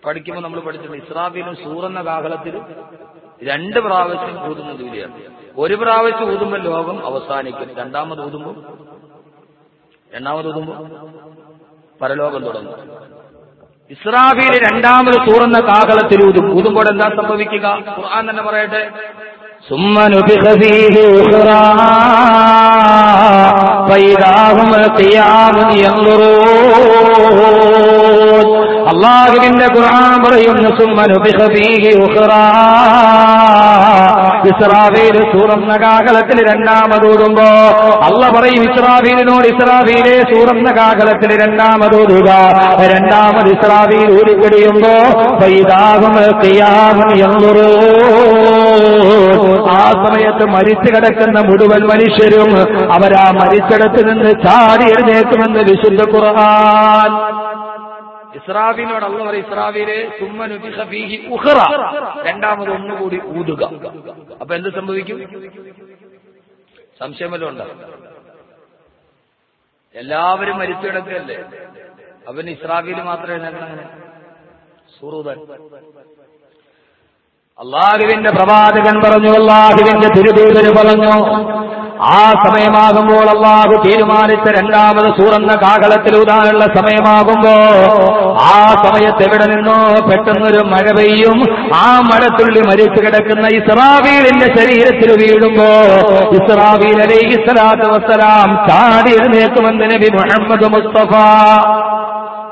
പഠിക്കുമ്പോൾ നമ്മൾ പഠിച്ചിട്ടുണ്ട്. ഇസ്രാഫീലും സൂറന്ന കാഹളത്തിൽ രണ്ട് പ്രാവശ്യം ഊതുന്ന ജോലിയാണ്. ഒരു പ്രാവശ്യം ഊതുമ്പോൾ ലോകം അവസാനിക്കും രണ്ടാമത് ഊതുമ്പോൾ രണ്ടാമത് ഊതുമ്പോൾ പരലോകം തുടങ്ങും. ഇസ്രാഫിയിൽ രണ്ടാമത് തൂറുന്ന കാഹളത്തിൽ ഊതും ഊതുമ്പോൾ എന്താ സംഭവിക്കുക? ഖുർആൻ തന്നെ പറയട്ടെ. അള്ളാഹുവിന്റെ ഖുർആൻ പറയുന്നു സുമ്മനുബിഹബീഹി ഉഹ്റാ ഇസ്രാഫീൽ സൂറന്ന കാഹളത്തിൽ രണ്ടാമതൂടുമ്പോ അല്ല പറയും ഇസ്രാവീലിനോട് ഇസ്രാവീലെ സൂറന്ന കാഹളത്തിൽ രണ്ടാമതൂടുക രണ്ടാമത് ഇസ്രാവീൽ ഊരിക്കടിയുമ്പോ ആ സമയത്ത് മരിച്ചു കിടക്കുന്ന മുഴുവൻ മനുഷ്യരും അവരാ മരിച്ചിടത്ത് നിന്ന് ചാടി എഴുന്നേക്കുമെന്ന് വിശുദ്ധ ഖുർആൻ. ഇസ്രാഫീലിനോട് അള്ള പറയും ഇസ്രാഫീലെ സുമ്മനു ഉഹ്റ രണ്ടാമത് ഒന്നുകൂടി ഊതുക. അപ്പൊ എന്ത് സംഭവിക്കും? സംശയം വല്ലതും എല്ലാവരും മരിച്ചു കിടക്കല്ലേ അവൻ ഇസ്രാബിൽ മാത്രമേ അങ്ങനെ സൂറൂതൻ. അള്ളാഹുവിന്റെ പ്രവാചകൻ പറഞ്ഞു അള്ളാഹുവിന്റെ തിരുദൂതന് പറഞ്ഞു ആ സമയമാകുമ്പോൾ അള്ളാഹു തീരുമാനിച്ച രണ്ടാമത് സൂറന്ന കാകളത്തിൽ ഊതാനുള്ള സമയമാകുമ്പോ ആ സമയത്ത് എവിടെ നിന്നോ പെട്ടെന്നൊരു മഴ പെയ്യും. ആ മഴത്തുള്ളി മരിച്ചു കിടക്കുന്ന ഇസ്രാവീലിന്റെ ശരീരത്തിൽ വീഴുമ്പോ ഇസ്രാവീൽ അലൈഹി സ്വലാത്തു വസ്സലാം ചാടി എഴുന്നേക്കുമെന്ന് നബി മുഹമ്മദ് മുസ്തഫ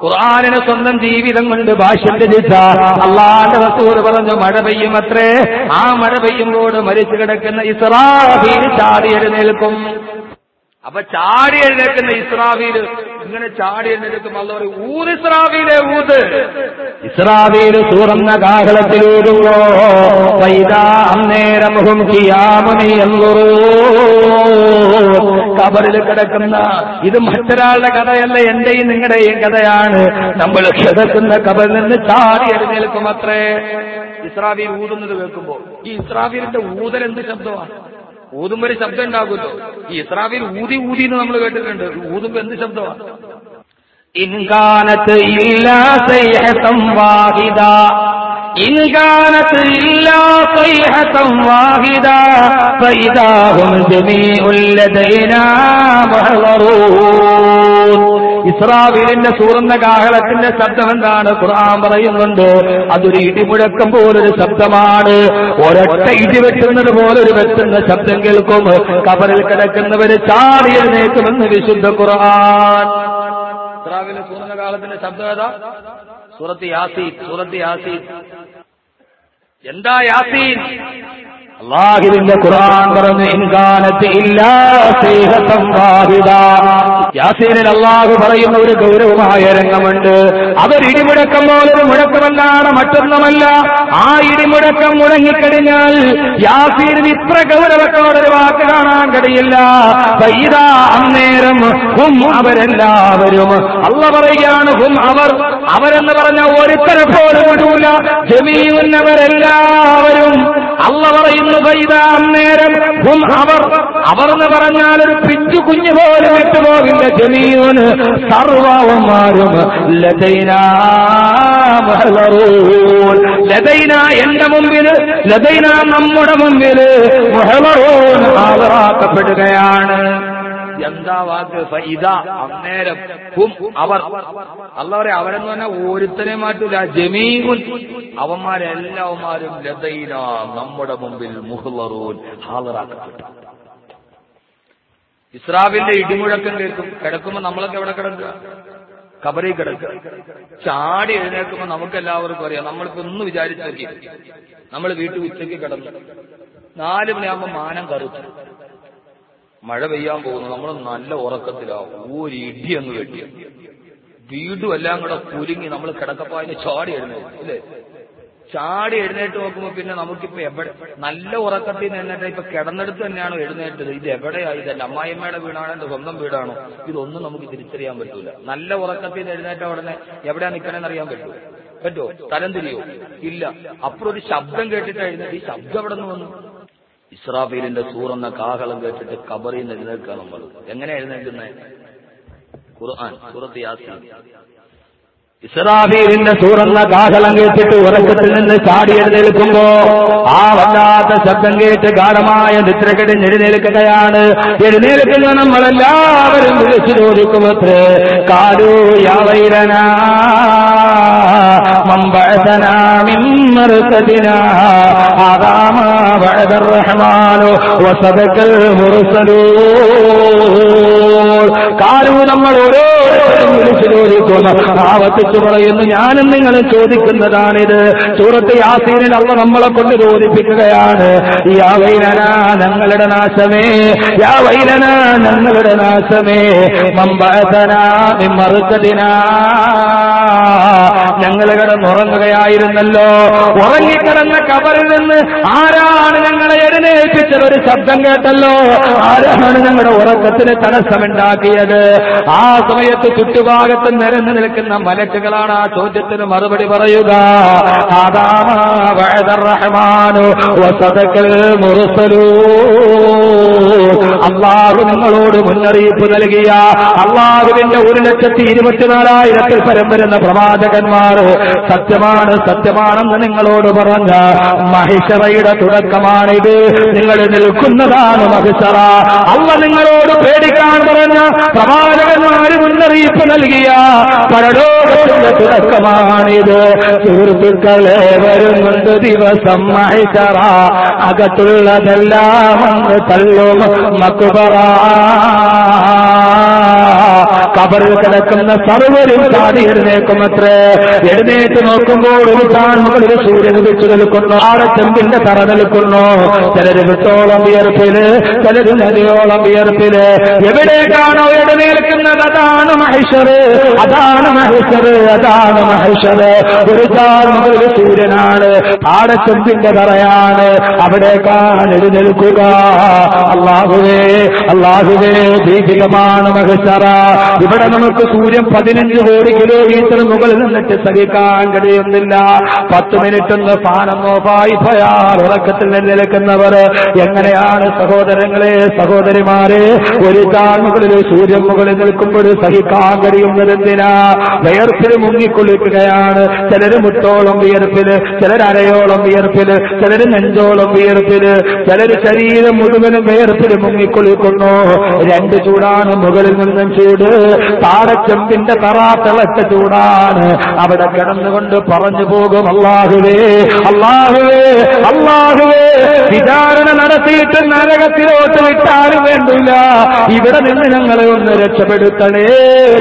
ഖുർആാനിന് സ്വന്തം ജീവിതം കൊണ്ട് ഭാഷ്യം രചിച്ച അള്ളാന്റെ റസൂർ പറഞ്ഞു മഴ പെയ്യും അത്രേ. ആ മഴ പെയ്യുമ്പോൾ മരിച്ചു കിടക്കുന്ന ഇസ്രാഫീൽ ചാടി എഴുന്നേൽക്കും. അപ്പൊ ചാടി എഴുന്നേൽക്കുന്ന ഇസ്രാഫീൽ ഇങ്ങനെ ചാടി എന്നിട്ട് പറയും ഊത് ഇസ്രാവിയിലെ ഊത് ഇസ്രാഫീൽ തുറന്ന കാഹളത്തിലൂടുമ്പോ വൈദാ അന്നേരം കബറിൽ കിടക്കുന്ന ഇത് മറ്റൊരാളുടെ കഥയല്ല എന്റെയും നിങ്ങളുടെയും കഥയാണ്. നമ്മൾ കിടക്കുന്ന കബറിൽ നിന്ന് ചാടി എഴുന്നേൽക്കും അത്രേ. ഇസ്രാഫീൽ ഊതുന്നത് കേൾക്കുമ്പോ ഈ ഇസ്രാഫീലിന്റെ ഊതൽ എന്ത് ശബ്ദമാണ്? ഊതുമ്പോ ഒരു ശബ്ദം ഉണ്ടാകുമല്ലോ. ഈ ഇസ്രാവിൽ ഊതി ഊതി എന്ന് നമ്മൾ കേട്ടിട്ടുണ്ട്. ഊതുമ്പോ എന്ത് ശബ്ദമാണ് ഇൻകാനത്ത് ഇല്ലാ സൈഹസം വാഹിദ. ഇൻകാനത്ത് ഇല്ലാ സൈഹസം വാഹിദ. ഫൈദാഹും ജമീഉൽ ലദൈനാ ഇസ്രാവിലിന്റെ സൂറന്ന കാഹളത്തിന്റെ ശബ്ദം എന്താണ് ഖുർആൻ പറയുന്നുണ്ട്. അതൊരു ഇടിമുഴക്കം പോലൊരു ശബ്ദമാണ്. ഒരൊറ്റ ഇടി വെട്ടുന്നത് പോലൊരു വെട്ടുന്ന ശബ്ദം കേൾക്കും. കബറിൽ കിടക്കുന്നവര് ചാടി എഴുന്നേക്കുമെന്ന് വിശുദ്ധ ഖുർആൻ. ഇസ്രാവിലെ സൂറന്ന കാലത്തിന്റെ ശബ്ദം ഏതാ? സൂറത്ത് യാസീൻ സൂറത്ത് യാസീൻ. എന്താ യാസീൻ? അള്ളാഹുവിന്റെ ഖുർആൻ പറഞ്ഞു ഇൻകാനത്ത് ഇല്ലാ യാസീനിൽ അള്ളാഹു പറയുന്ന ഒരു ഗൗരവമായ രംഗമുണ്ട്. അതൊരു ഇടിമുഴക്കം പോലൊരു മുഴക്കമല്ലാതെ മറ്റൊന്നുമല്ല. ആ ഇടിമുഴക്കം മുഴങ്ങിക്കഴിഞ്ഞാൽ യാസീനിന് ഇത്ര ഗൗരവത്തോടൊരു വാക്ക് കാണാൻ കഴിയില്ല. അന്നേരം ഹും അവരെല്ലാവരും അല്ല പറയുകയാണ് ഹും അവർ. അവരെന്ന് പറഞ്ഞ ഒരുത്തരെ പോലും വിടൂല ജമീന്നവരെല്ലാവരും അല്ല പറയുന്നു അന്നേരം അവർ. അവർ എന്ന് പറഞ്ഞാൽ ഒരു പിച്ചു കുഞ്ഞു പോലും വിട്ടുപോകില്ല. ജമീന് സർവമാരും ലതൈന എന്റെ മുമ്പിൽ ലതൈന നമ്മുടെ മുഹളറൂൻ ഹാജരാക്കപ്പെടുകയാണ് എന്താ വാക്ക്? ഫൈദ അന്നേരം അവർ. അല്ല പറയാ അവരെന്ന് പറഞ്ഞാൽ ഒരുത്തനെ മാറ്റൂല. ജമീകുൻ അവന്മാരെല്ലാവന്മാരും നമ്മുടെ മുമ്പിൽ മുഹ്ലറൂൻ ഹാജറാക്കപ്പെട്ടു ഇസ്രാവിന്റെ ഇടിമുഴക്കം കേൾക്കും. കിടക്കുമ്പോ നമ്മളൊക്കെ എവിടെ കിടക്കുക? കബറി കിടക്കുക. ചാടി എഴുന്നേൽക്കുമ്പോ നമുക്ക് എല്ലാവർക്കും അറിയാം. നമ്മളിപ്പോ ഒന്ന് വിചാരിച്ചു നമ്മൾ വീട്ടിൽ ഉച്ചയ്ക്ക് കിടന്നു. നാല് മണിയാകുമ്പോ മാനം കറുത്തു. മഴ പെയ്യാൻ പോകുന്നു നമ്മൾ നല്ല ഉറക്കത്തിലാവും ഒരു ഇടി അങ്ങ് കെട്ടിയ വീടും എല്ലാം കൂടെ കുലുങ്ങി നമ്മൾ കിടക്കപ്പായന് ചാടി എഴുന്നേറ്റ്. അല്ലേ ചാടി എഴുന്നേറ്റ് നോക്കുമ്പോ പിന്നെ നമുക്കിപ്പോ എവിടെ നല്ല ഉറക്കത്തിൽ നിന്ന് എഴുന്നേറ്റ് ഇപ്പൊ കിടന്നെടുത്ത് തന്നെയാണോ എഴുന്നേറ്റത്. ഇത് എവിടെയാ? ഇത് എന്റെ അമ്മായിമ്മയുടെ വീടാണോ? എന്റെ സ്വന്തം വീടാണോ? ഇതൊന്നും നമുക്ക് തിരിച്ചറിയാൻ പറ്റൂല. നല്ല ഉറക്കത്തിൽ നിന്ന് എഴുന്നേറ്റ ഉടനെ എവിടെയാ നിൽക്കണമെന്ന് അറിയാൻ പറ്റൂ. പറ്റോ? തലം തിരിയോ? ഇല്ല. അപ്പുറം ഒരു ശബ്ദം കേട്ടിട്ട് എഴുന്നേറ്റ് ഈ ശബ്ദം എവിടെ നിന്ന് വന്നു? ഇസ്രാഫീലിന്റെ സൂറെന്ന കാഹളം കേട്ടിട്ട് കബറിൽ നിന്ന് എഴുന്നേൽക്കുക നമ്മൾ. എങ്ങനെ എഴുന്നേൽക്കുന്നത് ഖുർആൻ സൂറത്ത് യാസീൻ. ഇസ്രാഫീലിന്റെ സൂറന്ന കാഹളം കേട്ടിട്ട് ഉറക്കത്തിൽ നിന്ന് ചാടി എഴുന്നേൽക്കുമ്പോ ആ വല്ലാത്ത ശബ്ദം കേട്ട് ഗാഠമായ നിദ്രകടി എഴുന്നേൽക്കുകയാണ്. എഴുന്നേൽക്കുന്ന നമ്മളെല്ലാവരും വിളിച്ചു ചോദിക്കുമത്രേ കാലൂ യാവൈരന മമ്പഴതന മിമ്മറുക്കതിന ആദാമ വഴദർ الرحمن وصدق المرسلون قالوا നമ്മൾ ഓരോരുത്തരും വിളിച്ചു ചോദിക്കുന്നു. ആവർത്തിച്ചു പറയുന്നു ഞാനും നിങ്ങൾ ചോദിക്കുന്നതാണിത്. സൂറത്ത് യാസീനിൽ അവ നമ്മളെ കൊണ്ട് ചോദിപ്പിക്കുകയാണ് യാ വൈരന ഞങ്ങളുടെ നാശമേ. യാ വൈരന ഞങ്ങളുടെ നാശമേ. മമ്പഴതന മറുക്കതിന ഞങ്ങൾ കിടന്നുറങ്ങുകയായിരുന്നല്ലോ. ഉറങ്ങിക്കിടന്ന കബറിൽ നിന്ന് ആരാണ് ഞങ്ങളെ എഴുന്നേൽപ്പിച്ചത്? ഒരു ശബ്ദം കേട്ടല്ലോ. ആരാണ് ഞങ്ങളുടെ ഉറക്കത്തിന് തടസ്സമുണ്ടാക്കിയത്? ആ സമയത്ത് ചുറ്റുഭാഗത്ത് നിരന്നു നിൽക്കുന്ന മലക്കുകളാണ് ആ ചോദ്യത്തിന് മറുപടി പറയുക. അള്ളാഹു നിങ്ങളോട് മുന്നറിയിപ്പ് നൽകിയ അള്ളാഹുവിന്റെ ഒരു ലക്ഷത്തി ഇരുപത്തിനാലായിരത്തിൽ പരം വരുന്ന പ്രവാചകന്മാർ സത്യമാണ് സത്യമാണെന്ന് നിങ്ങളോട് പറഞ്ഞ മഹിഷറയുടെ തുടക്കമാണിത്. നിങ്ങൾ നിൽക്കുന്നതാണ് മഹിഷറ. അള്ള നിങ്ങളോട് പേടിക്കാൻ പറഞ്ഞ പ്രവാചകന്മാര് മുന്നറിയിപ്പ് നൽകിയ പരലോകത്തിന്റെ തുടക്കമാണിത്. സുഹൃത്തുക്കളെ വരുന്നുണ്ട് ദിവസം മഹിഷറ. അകത്തുള്ളതെല്ലാം തള്ളും. മക്കുപറ കബറിൽ കിടക്കുന്ന സർവരും ചാടി എഴുന്നേക്കുമത്രേ എഴുന്നേറ്റ് നോക്കുമ്പോൾ ഒരു താഴ്മുകളിൽ സൂര്യൻ വെച്ചു നിൽക്കുന്നു. ആടെ ചെമ്പിന്റെ തറ നിൽക്കുന്നു. ചിലര് വിട്ടോളം വിയർപ്പിൽ ചിലര് നദിയോളം വിയർപ്പിൽ. എവിടേക്കാണോ എഴുന്നേൽക്കുന്നത്? അതാണ് മഹിഷറ് അതാണ് മഹിഷറ് അതാണ് മഹിഷറ് ഒരു താഴ്മുകളിൽ സൂര്യനാണ്. ആടെ ചെമ്പിന്റെ തറയാണ്. അവിടേക്കാണ് എഴുന്നേൽക്കുക. അള്ളാഹുവേ അള്ളാഹുവേ ദീപികമാണ് മഹിഷറ ഇവിടെ നമുക്ക് സൂര്യൻ പതിനഞ്ച് കോടി കിലോമീറ്റർ മുകളിൽ നിന്നിട്ട് സഹിക്കാൻ കഴിയുന്നില്ല. പത്ത് മിനിറ്റ് ഒന്ന് ഫാനം ഓഫായി പോയാൽ ഉറക്കത്തിൽ നിലനിൽക്കുന്നവർ എങ്ങനെയാണ് സഹോദരങ്ങളെ സഹോദരിമാരെ? ഒരു താൾ മുകളിൽ സൂര്യൻ മുകളിൽ നിൽക്കുമ്പോൾ സഹിക്കാൻ കഴിയുന്നത് എന്തിനാ? വയർപ്പിൽ മുങ്ങിക്കൊള്ളിക്കുകയാണ് ചിലര് മുട്ടോളം വിയർപ്പിൽ ചിലർ അരയോളം വിയർപ്പിൽ ചിലർ നെഞ്ചോളം വിയർപ്പിൽ ചിലർ ശരീരം മുഴുവനും വിയർപ്പിൽ മുങ്ങിക്കൊള്ളിക്കുന്നു രണ്ട് ചൂടാണ് മുകളിൽ നിന്നും ചൂട്. താടച്ചെമ്പിന്റെ തറ തിളച്ച ചൂടാണ്. അവിടെ കിടന്നുകൊണ്ട് പറഞ്ഞു പോകും അള്ളാഹുവേ അള്ളാഹുവേ അള്ളാഹുവേ വിചാരണ നടത്തിയിട്ട് നരകത്തിലോട്ട് വിട്ടാലും വേണ്ടില്ല. ഇവിടെ നിന്ന് ഞങ്ങളെ ഒന്ന് രക്ഷപ്പെടുത്തണേ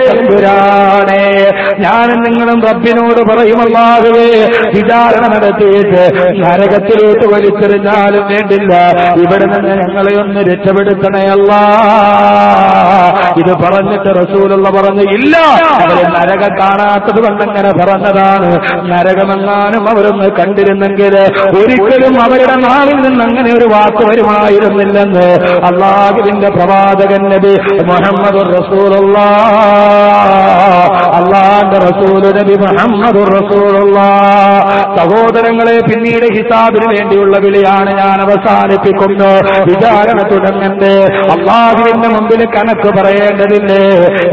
തമ്പുരാണേ ഞാനും നിങ്ങളും റബ്ബിനോട് പറയും അള്ളാഹുവേ വിചാരണ നടത്തിയിട്ട് നരകത്തിലോട്ട് വലിച്ചെറിഞ്ഞാലും വേണ്ടില്ല. ഇവിടെ നിന്ന് ഞങ്ങളെ ഒന്ന് രക്ഷപ്പെടുത്തണേ അല്ല. ഇത് പറഞ്ഞിട്ട് റസൂലുള്ള പറഞ്ഞു ഇല്ല അവർ നരകം കാണാത്തത് കൊണ്ടങ്ങനെ പറഞ്ഞതാണ്. നരകമെങ്ങാനും അവരൊന്ന് കണ്ടിരുന്നെങ്കിൽ ഒരിക്കലും അവരുടെ നാവിൽ നിന്ന് അങ്ങനെ ഒരു വാക്ക് വരുമായിരുന്നില്ലെന്ന് അള്ളാഹുവിന്റെ പ്രവാചകൻ നബി മുഹമ്മദ് റസൂലുള്ള അള്ളാന്റെ റസൂൽ നബി മുഹമ്മദ് റസൂലുള്ള സഹോദരങ്ങളെ പിന്നീട് ഹിസാബിന് വേണ്ടിയുള്ള വിളിയാണ് ഞാൻ അവസാനിപ്പിക്കുന്നു വിചാരണ തുടങ്ങണ്ടേ. അള്ളാഹുവിന്റെ മുമ്പിൽ കണക്ക് പറയേണ്ടതില്ലേ?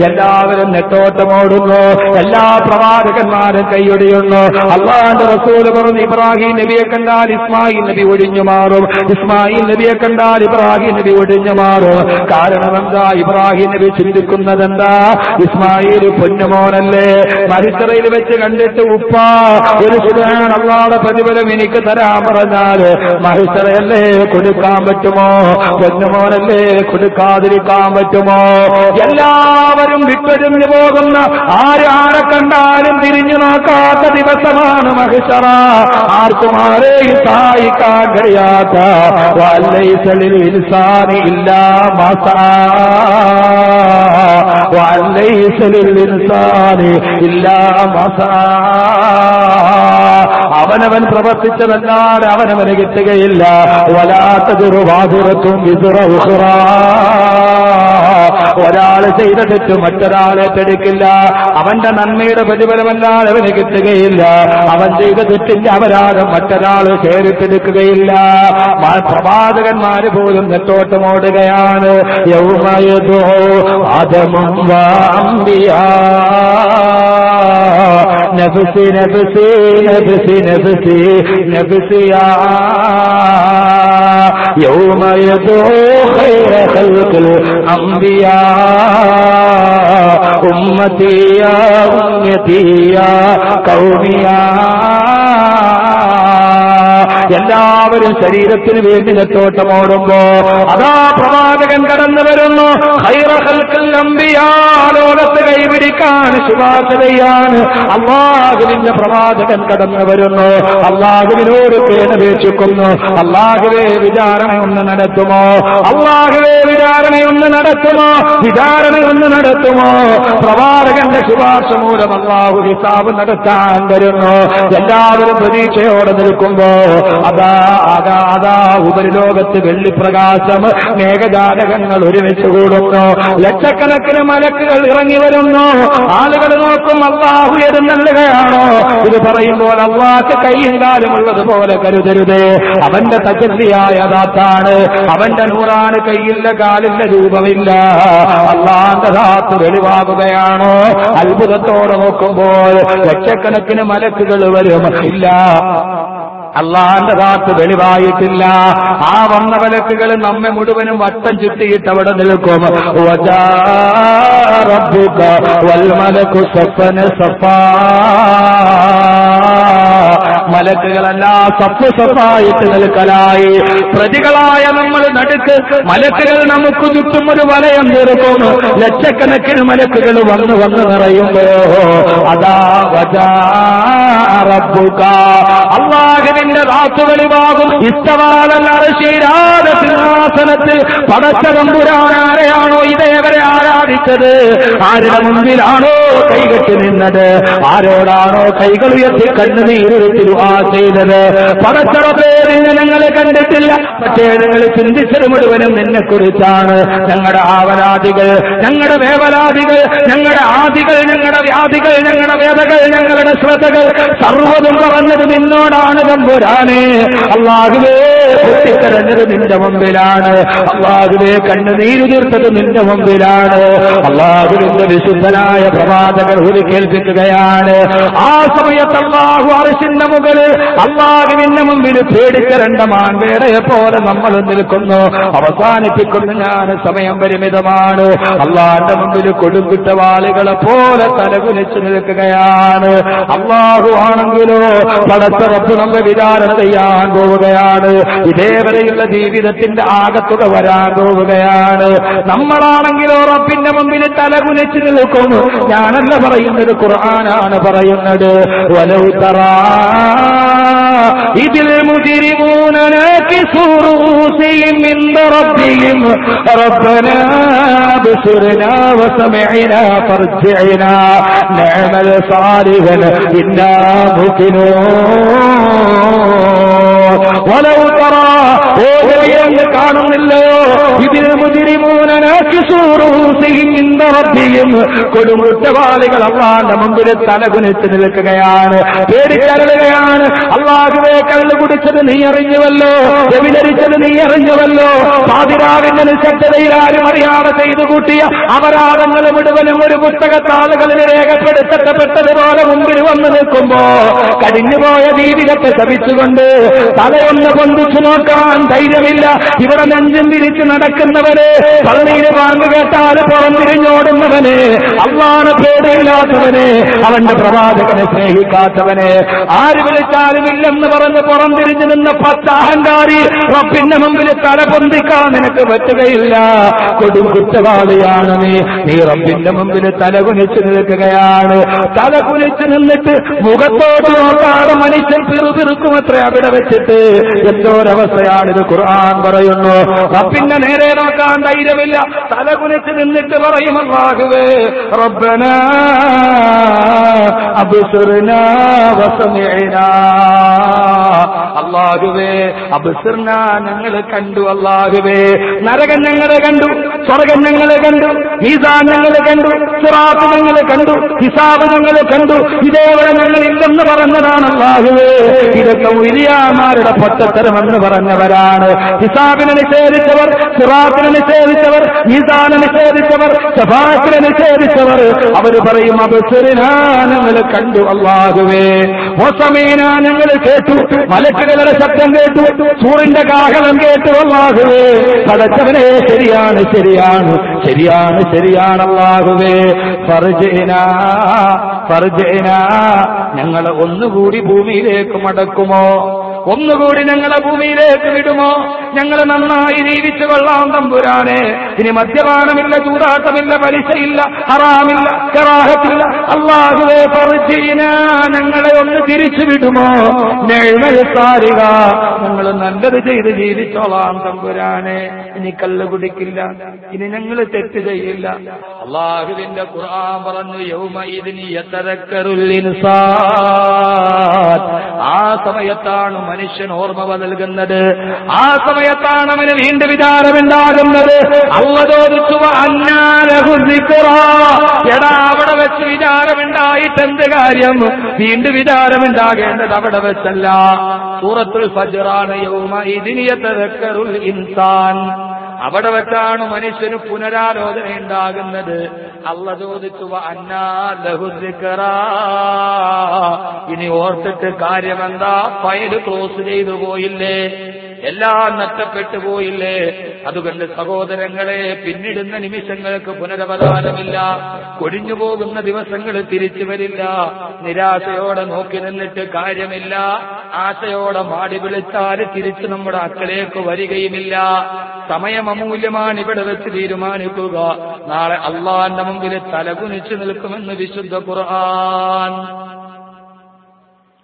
എല്ലാവരും നെട്ടോട്ടമോടുന്നു എല്ലാ പ്രവാചകന്മാരും കൈയൊടിയുന്നു. അള്ളാന്റെ റസൂൽ പറഞ്ഞു ഇബ്രാഹിം നബിയെ കണ്ടാൽ ഇസ്മായിൽ നബി ഒഴിഞ്ഞു മാറും. ഇസ്മായിൽ നബിയെ കണ്ടാൽ ഇബ്രാഹിം നബി ഒഴിഞ്ഞു മാറും. കാരണം എന്താ? ഇബ്രാഹിം നബി ചിന്തിക്കുന്നത് എന്താ ഇസ്മായിൽ പൊന്നുമോനല്ലേ? മരിച്ചറയിൽ വെച്ച് കണ്ടിട്ട് ഉപ്പ ഒരു അള്ളാടെ പ്രതിഫലം എനിക്ക് തരാൻ പറഞ്ഞാൽ മഹിസറയല്ലേ കൊടുക്കാൻ പറ്റുമോ? പൊന്നുമോനല്ലേ? കൊടുക്കാതിരിക്കാൻ പറ്റുമോ? എല്ലാവരും വിട്ടൊഴിഞ്ഞു പോകുന്ന ആര് ആരെ കണ്ടാലും തിരിഞ്ഞു നോക്കാത്ത ദിവസമാണ് മഹിഷറ ആർക്കും ആരെയും സഹായിക്കാൻ കഴിയാത്ത വല്ലൈസലിൽ ഇൻസാനി ഇല്ലാ മസാ. ഇൻസാനി ഇല്ലാ മസാ. അവനവൻ പ്രവർത്തിച്ചതല്ലാതെ അവനവന് കിട്ടുകയില്ല. വലാത്ത വാതുറത്തും വിതുറ ഒരാൾ ചെയ്ത തെറ്റ് മറ്റൊരാളെ തെടുക്കില്ല അവന്റെ നന്മയുടെ പ്രതിഫലമല്ലാതെ അവന് കിട്ടുകയില്ല. അവൻ ചെയ്ത തെറ്റിന്റെ അപരാധം മറ്റൊരാൾ കയറിത്തെടുക്കുകയില്ല പ്രവാചകന്മാര് പോലും നെട്ടോട്ടമോടുകയാണ് യൗമയതോ അതമം വാമ്പിയാ نفس نفس نفس نفس نفس يا يوم يدعو خير خلق الأنبياء أمتي يا أمتي يا قومي يا എല്ലാവരും ശരീരത്തിന് വേണ്ടി നെത്തോട്ടമോടുമ്പോ അതാ പ്രവാചകൻ കടന്നു വരുന്നു. ലോകത്ത് കൈപിടിക്കാൻ ശുപാർശ ചെയ്യാൻ അള്ളാഹുവിന്റെ പ്രവാചകൻ കടന്നു വരുന്നു. അള്ളാഹുവിനോട് പേനപേക്ഷിക്കുന്നു അള്ളാഹുവെ വിചാരണ ഒന്ന് നടത്തുമോ? അള്ളാഹുവെ വിചാരണ ഒന്ന് നടത്തുമോ? വിചാരണ ഒന്ന് നടത്തുമോ? പ്രവാചകന്റെ ശുപാർശ മൂലം അള്ളാഹു ഹിസാബ് നടത്താൻ വരുന്നു. എല്ലാവരും പ്രതീക്ഷയോടെ നിൽക്കുമ്പോ അതാ അതാ അതാ ഉപരിലോകത്ത് വെള്ളിപ്രകാശം മേഘജാലകങ്ങൾ ഒരുമിച്ച് കൂടുന്നു. ലക്ഷക്കണക്കിന് മലക്കുകൾ ഇറങ്ങി വരുന്നു. ആളുകൾ നോക്കും അള്ളാഹു എഴുന്നള്ളുകയാണോ ഇത് പറയുമ്പോൾ അള്ളാഹ് കൈയും കാലുമുള്ളതുപോലെ കരുതരുത്. അവന്റെ തജല്ലിയായ ദാത്താണ്. അവന്റെ നൂറാണ് കൈയില്ല കാലില്ല രൂപമില്ല. അള്ളാന്റെ ദാത്ത് വെളിവാകുകയാണോ? അത്ഭുതത്തോടെ നോക്കുമ്പോൾ ലക്ഷക്കണക്കിന് മലക്കുകൾ വരും. ഇല്ല. അള്ളാന്റെ ദാത്ത് വെളിവായിട്ടില്ല. ആ വന്ന വിലക്കുകൾ നമ്മെ മുഴുവനും വട്ടം ചുറ്റിയിട്ട് അവിടെ നിൽക്കും. വൽമലക്കു സഫന സഫാ. മലക്കുകളെല്ലാം സത്യസത്തായിട്ട് നിൽക്കലായി പ്രതികളായ നമ്മൾ നടുക്ക് മലക്കുകൾ നമുക്ക് ചുറ്റും ഒരു വലയം തീർക്കും ലക്ഷക്കണക്കിന് മലക്കുകൾ വന്ന് വന്ന് നിറയുമ്പോ അതാ വജാറബുക അള്ളാഹുവിന്റെ ദാത്തുകളിവാകും ഇഷ്ടവാദം അറശീരാത സിംഹാസനത്തിൽ പടച്ചതമ്പുരാനാരെയാണോ ഇതേവരെ ആരാധിച്ചത്? ആരുടെ മുമ്പിലാണോ കൈകെട്ടി നിന്നത്? ആരോടാണോ കൈകൾ ഉയർത്തി കണ്ണുനീരുത്തി ചെയ്തത്. പടച്ചറപ്പേ പേരിൽ നിങ്ങളെ കണ്ടിട്ടില്ല. പക്ഷേ നിങ്ങൾ ചിന്തിച്ചത് മുഴുവനും നിന്നെ കുറിച്ചാണ് ഞങ്ങളുടെ ആവലാദികൾ ഞങ്ങളുടെ വേവലാദികൾ ഞങ്ങളുടെ ആദികൾ ഞങ്ങളുടെ വ്യാധികൾ ഞങ്ങളുടെ വേദകൾ ഞങ്ങളുടെ ശ്രദ്ധകൾ സർവതും പറഞ്ഞത് നിന്നോടാണ് തമ്പുരാനെ. അള്ളാഹുവേ പൊട്ടിക്കരഞ്ഞത് നിന്റെ മുമ്പിലാണ്. അള്ളാഹുവേ കണ്ണുനീര് തീർത്തത് നിന്റെ മുമ്പിലാണ്. അള്ളാഹുവിന്റെ വിശുദ്ധനായ പ്രവാചകൾ ഒരു കേൾപ്പിക്കുകയാണ്. ആ സമയത്ത് അള്ളാഹു അറിശിന്റെ മുകളിൽ അള്ളാഹുവിന്റെ മുമ്പിൽ പേടിച്ച രണ്ട് മാൻവേടയെ പോലെ നമ്മൾ നിൽക്കുന്നു. അവസാനിപ്പിക്കുന്ന ഞാൻ സമയം പരിമിതമാണ്. അള്ളാഹിന്റെ മുമ്പിൽ കൊടുങ്കുറ്റവാളികളെ പോലെ തലകുലിച്ചു നിൽക്കുകയാണ്. അള്ളാഹു ആണെങ്കിലോ പടത്തറപ്പ് നമ്മൾ നമ്മെ വിചാരണ ചെയ്യാൻ പോവുകയാണ്. ഇതേവരെയുള്ള ജീവിതത്തിന്റെ ആകത്തുക വരാൻ പോവുകയാണ്. നമ്മളാണെങ്കിലോ റബ്ബിന്റെ മുമ്പിൽ തലകുലിച്ചു നിൽക്കുന്നു. ഞാനല്ല പറയുന്നത് ഖുർആനാണ് പറയുന്നത്. വലൗതറാ ഇതിൽ മുതിരിമൂന عند ربهم ربنا بصرنا وسمعنا فارجعنا نعمل صالحا إنا موقنون ولو ترى ഓരോ കാണുന്നില്ലയോ ഇതിൽ മുതിരിമൂനൂസിയും കൊടുമുറ്റവാളികൾ അള്ളാന്റെ മുമ്പിൽ തലകുനിച്ച് നിൽക്കുകയാണ് പേടിക്കരളുകയാണ് അള്ളാഹുവെ കള്ളു കുടിച്ചത് നീ അറിഞ്ഞുവല്ലോ. വ്യഭിചരിച്ചത് നീ അറിഞ്ഞുവല്ലോ. പാതിരാവിന്റെ നിശബ്ദതയിൽ ആരും അറിയാതെ ചെയ്തു കൂട്ടിയ അപരാധങ്ങൾ മുഴുവനും ഒരു പുസ്തകത്താളുകളിൽ രേഖപ്പെടുത്തപ്പെട്ടതുപോലെ മുമ്പിൽ വന്നു നിൽക്കുമ്പോ കടിഞ്ഞുപോയ ജീവിതത്തെ ശപിച്ചുകൊണ്ട് തലയൊന്ന് പൊന്തിച്ചു നോക്കാൻ ധൈര്യമില്ല. ഇവിടെ നെഞ്ചും തിരിച്ച് നടക്കുന്നവര് പളനിയിൽ വാങ്ങു കേട്ടാൽ പുറം തിരിഞ്ഞോടുന്നവന് അള്ളാണ് പേടിയില്ലാത്തവന് അവന്റെ പ്രവാചകനെ സ്നേഹിക്കാത്തവന്. ആര് വിളിച്ചാലും ഇല്ലെന്ന് പറഞ്ഞ് പുറംതിരിഞ്ഞു നിന്ന പത്ത് അഹങ്കാരി റബ്ബിന്റെ മുമ്പിൽ തല പൊന്തിക്കാൻ നിനക്ക് പറ്റുകയില്ല. കൊടും കുറ്റവാളിയാണ് നീ. നീ റബ്ബിന്റെ മുമ്പിൽ തല കുനിച്ചു നിൽക്കുകയാണ്. തല കുനിച്ചു നിന്നിട്ട് മുഖത്തോട് നോക്കാതെ മനുഷ്യൻ പിറുപിറുക്കുമത്രേ അവിടെ വെച്ചിട്ട്. എന്തോരവസ്ഥയാണിത് ഖുർആൻ പറയുന്നു. റബ്ബിന്റെ നേരെ നോക്കാൻ ധൈര്യമില്ല. തല കുനിച്ച് നിന്നിട്ട് പറയും അല്ലാഹുവേ റബ്ബന അബുസുറിന വസമിഅന. അല്ലാഹുവേ അബ്സുർന ഞങ്ങൾ കണ്ടു അള്ളാഹുവേ. നരകൻ ഞങ്ങൾ കണ്ടു സ്വർഗം ഞങ്ങൾ കണ്ടു മീസാൻ ഞങ്ങൾ കണ്ടു സുറാത്ത് ഞങ്ങൾ കണ്ടു ഹിസാബ് ഞങ്ങൾ കണ്ടു. ഇതേവരെ ഞങ്ങൾ ഇല്ലെന്ന് പറഞ്ഞതാണ് അള്ളാഹുവേ. ഇതൊക്കെ ഉരിയാമാരുടെ പൊട്ടത്തരമെന്ന് പറഞ്ഞവരാണ്. ഹിസാബിനെ നിഷേധിച്ചവർ സുറാത്തിനെ നിഷേധിച്ചവർ മീസാനെ നിഷേധിച്ചവർ സഭാത്തിനെ നിഷേധിച്ചവർ. അവർ പറയും അബസറിനാ ഞങ്ങൾ കണ്ടു അള്ളാഹുവേ. മോസമേന ഞങ്ങൾ കേട്ടു മലക്കുകളുടെ ശബ്ദം കേട്ടു. സൂറിന്റെ കാഹളം കേട്ടു. അള്ളാഹുവേ പടച്ചവനെ ശരിയാണ് ശരിയാണ് ശരിയാണ് ശരിയാണ് അള്ളാഹുവേ. ഫർജേന ഫർജേന ഞങ്ങൾ ഒന്നുകൂടി ഭൂമിയിലേക്ക് മടക്കുമോ? ഒന്നുകൂടി ഞങ്ങളെ ഭൂമിയിലേക്ക് വിടുമോ? ഞങ്ങൾ നന്നായി ജീവിച്ചു കൊള്ളാം തമ്പുരാനെ. ഇനി മദ്യപാനമില്ല ചൂതാട്ടമില്ല പലിശയില്ല ഹറാമില്ല കറാഹത്തില്ല. അള്ളാഹുവെ പറിച്ചീന ഞങ്ങളെ ഒന്ന് തിരിച്ചു വിടുമോ? സാരിക ഞങ്ങൾ നല്ലത് ചെയ്ത് ജീവിച്ചോളാം തമ്പുരാനെ. ഇനി കല്ല് കുടിക്കില്ല ഇനി ഞങ്ങൾ തെറ്റ് ചെയ്യില്ല. അള്ളാഹുവിന്റെ ഖുർആൻ പറഞ്ഞു യൗമ ഇതിന് ആ സമയത്താണ് മനുഷ്യൻ ഓർമ്മ നൽകുന്നത്. ആ സമയത്താണ് അവന് വീണ്ടും വിചാരമുണ്ടാകുന്നത്. എടാ അവിടെ വെച്ച് വിചാരമുണ്ടായിട്ട് എന്ത് കാര്യം? വീണ്ടും വിചാരമുണ്ടാകേണ്ടത് അവിടെ വെച്ചല്ല. സൂറത്തുൽ ഫജറാണ് യൗമ ഇതിനിയത്തരക്കറുൽ ഇൻസാൻ. അവിടെ വെച്ചാണ് മനുഷ്യന് പുനരാലോചന ഉണ്ടാകുന്നത് അല്ല ചോദിച്ചു അന്നാ ലഹുദിക്കറ ഇനി ഓർത്തിട്ട് കാര്യമെന്താ? ഫയൽ ക്ലോസ് ചെയ്തു പോയില്ലേ? എല്ലാം നഷ്ടപ്പെട്ടു പോയില്ലേ? അതുകൊണ്ട് സഹോദരങ്ങളെ പിന്നിടുന്ന നിമിഷങ്ങൾക്ക് പുനരവധാനമില്ല കൊഴിഞ്ഞു പോകുന്ന ദിവസങ്ങൾ തിരിച്ചു വരില്ല. നിരാശയോടെ നോക്കി നിന്നിട്ട് കാര്യമില്ല. ആശയോടെ മാടി വിളിച്ചാൽ തിരിച്ചു നമ്മുടെ അക്കലേക്ക് വരികയുമില്ല. സമയം അമൂല്യമാണ് ഇവിടെ വെച്ച് തീരുമാനിക്കുക. നാളെ അള്ളാന്റെ മുമ്പിൽ തലകുനിച്ചു നിൽക്കുമെന്ന് വിശുദ്ധ ഖുർആൻ.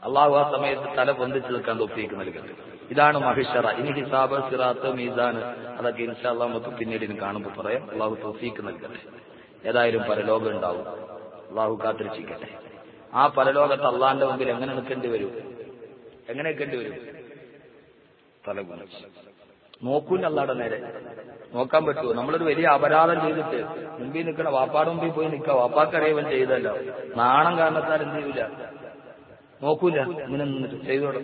അള്ളാഹു ആ സമയത്ത് തല പൊന്തിച്ചു നിൽക്കാൻ തൊപ്പിക്ക് ഇതാണ് മഹിഷറ ഇനി ഹിസാബ് സിറാത്ത് മീസാന് അതൊക്കെ ഇൻഷാല്ല നമുക്ക് പിന്നീട് ഇനി കാണുമ്പോൾ പറയാം. അള്ളാഹു തോഫീക്ക് നൽകട്ടെ. ഏതായാലും പരലോകം ഉണ്ടാവും. അള്ളാഹു കാത്തിരിച്ചിരിക്കട്ടെ. ആ പരലോകത്ത് അള്ളാന്റെ മുമ്പിൽ എങ്ങനെ നിൽക്കേണ്ടി വരും? എങ്ങനെ നിൽക്കേണ്ടി വരും? തലകുനിച്ച്. നോക്കൂല അള്ളാടെ നേരെ. നോക്കാൻ പറ്റുമോ? നമ്മളൊരു വലിയ അപരാധം ചെയ്തിട്ട് മുമ്പിൽ നിൽക്കണ വാപ്പാടെ മുമ്പിൽ പോയി നിൽക്കുക. വാപ്പാക്കറിയവൻ ചെയ്തല്ലോ. നാണം കാരണത്താൽ എന്ത് ചെയ്യൂല? നോക്കൂല. ഇങ്ങനെ നിന്നിട്ട് ചെയ്തോടെ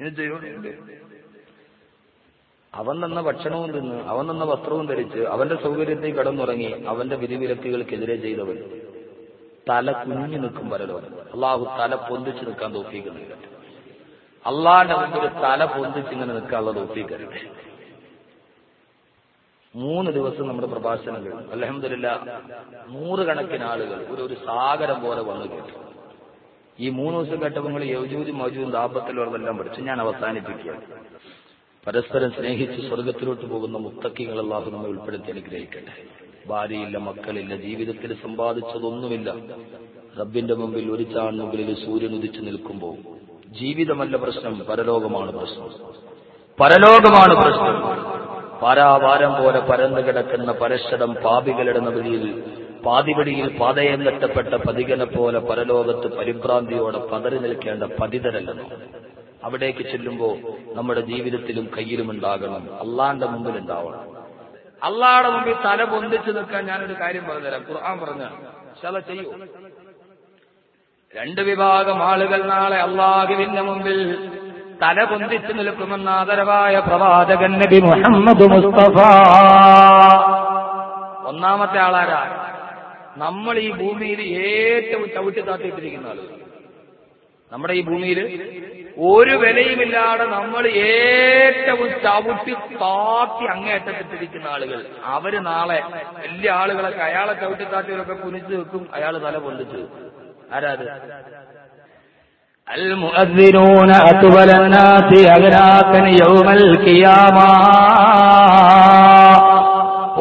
ചെയ്തോടെ അവൻ തന്ന ഭക്ഷണവും തിന്ന് അവൻ തന്ന വസ്ത്രവും ധരിച്ച് അവന്റെ സൗകര്യത്തിൽ കടന്നുറങ്ങി അവന്റെ വിധിവിലക്കുകൾക്കെതിരെ ചെയ്തവൻ. തല കുഞ്ഞു നിൽക്കും വരലോ അള്ളാഹു തല പൊന്തിച്ച് നിൽക്കാൻ തോപ്പിക്കുന്നില്ല അള്ളാഹിന്റെ മുമ്പിൽ തല പൊന്തിച്ച് ഇങ്ങനെ നിൽക്കാനുള്ള തോപ്പിക്കരുത് മൂന്ന് ദിവസം നമ്മുടെ പ്രഭാഷണം കഴിഞ്ഞു അലഹമില്ല നൂറുകണക്കിന് ആളുകൾ ഒരു ഒരു സാഗരം പോലെ വന്നു കേട്ടു. ഈ മൂന്ന് ദിവസം കേട്ടപ്പോൾ നിങ്ങൾ മൗജൂദ് മൗജൂദും ദാപത്തിലുള്ളതെല്ലാം പഠിച്ചു ഞാൻ അവസാനിപ്പിക്കുകയാണ്. പരസ്പരം സ്നേഹിച്ച് സ്വർഗത്തിലോട്ട് പോകുന്ന മുത്തക്കികൾ അള്ളാഹു നമ്മെ ഉൾപ്പെടുത്തി അനുഗ്രഹിക്കട്ടെ. ഭാര്യയില്ല മക്കളില്ല ജീവിതത്തിൽ സമ്പാദിച്ചതൊന്നുമില്ല. റബ്ബിന്റെ മുമ്പിൽ ഒരു ചാൺ സൂര്യൻ ഉദിച്ചു നിൽക്കുമ്പോൾ ജീവിതമല്ല പ്രശ്നം പരലോകമാണ് പ്രശ്നം. പരലോകമാണ് പ്രശ്നം. പാരാവാരം പോലെ പരന്നു കിടക്കുന്ന പരശരം പാപികളുടെ നദിയിൽ പാതിവടിയിൽ പാതയം കെട്ടപ്പെട്ട പതികനെ പോലെ പരലോകത്ത് പരിഭ്രാന്തിയോടെ പതറി നിൽക്കേണ്ട പതിതരല്ലെന്നോ അവിടേക്ക് ചെല്ലുമ്പോൾ നമ്മുടെ ജീവിതത്തിലും കയ്യിലും ഉണ്ടാകണം. അള്ളാന്റെ മുമ്പിൽ ഉണ്ടാവണം. അള്ളാടെ മുമ്പിൽ തല പൊന്തിച്ചു നിൽക്കാൻ ഞാനൊരു കാര്യം പറഞ്ഞുതരാം. ഖുർആൻ പറഞ്ഞ ശല ചെയ്യൂ. രണ്ട് വിഭാഗം ആളുകൾ നാളെ അള്ളാഹുവിന്റെ മുമ്പിൽ തല പൊന്തിച്ചു നിൽക്കുമെന്ന ആദരവായ പ്രവാചകൻ നബി മുഹമ്മദ് മുസ്തഫ. ഒന്നാമത്തെ ആളാരാ? നമ്മൾ ഈ ഭൂമിയിൽ ഏറ്റവും ചവിട്ടി താത്തിയിട്ടിരിക്കുന്ന ആളുകൾ നമ്മുടെ ഈ ഭൂമിയിൽ ഒരു വിലയുമില്ലാതെ നമ്മൾ ഏറ്റവും ചവിട്ടി താത്തി അങ്ങേറ്റത്തിട്ടിരിക്കുന്ന ആളുകൾ അവര് നാളെ വലിയ ആളുകളൊക്കെ അയാളെ ചവിട്ടി താത്തിയവരൊക്കെ കുനിച്ചു വെക്കും അയാൾ തല പൊന്തിച്ചു ആരാത് المؤذنون أطول الناس أغناكا يوم القيامة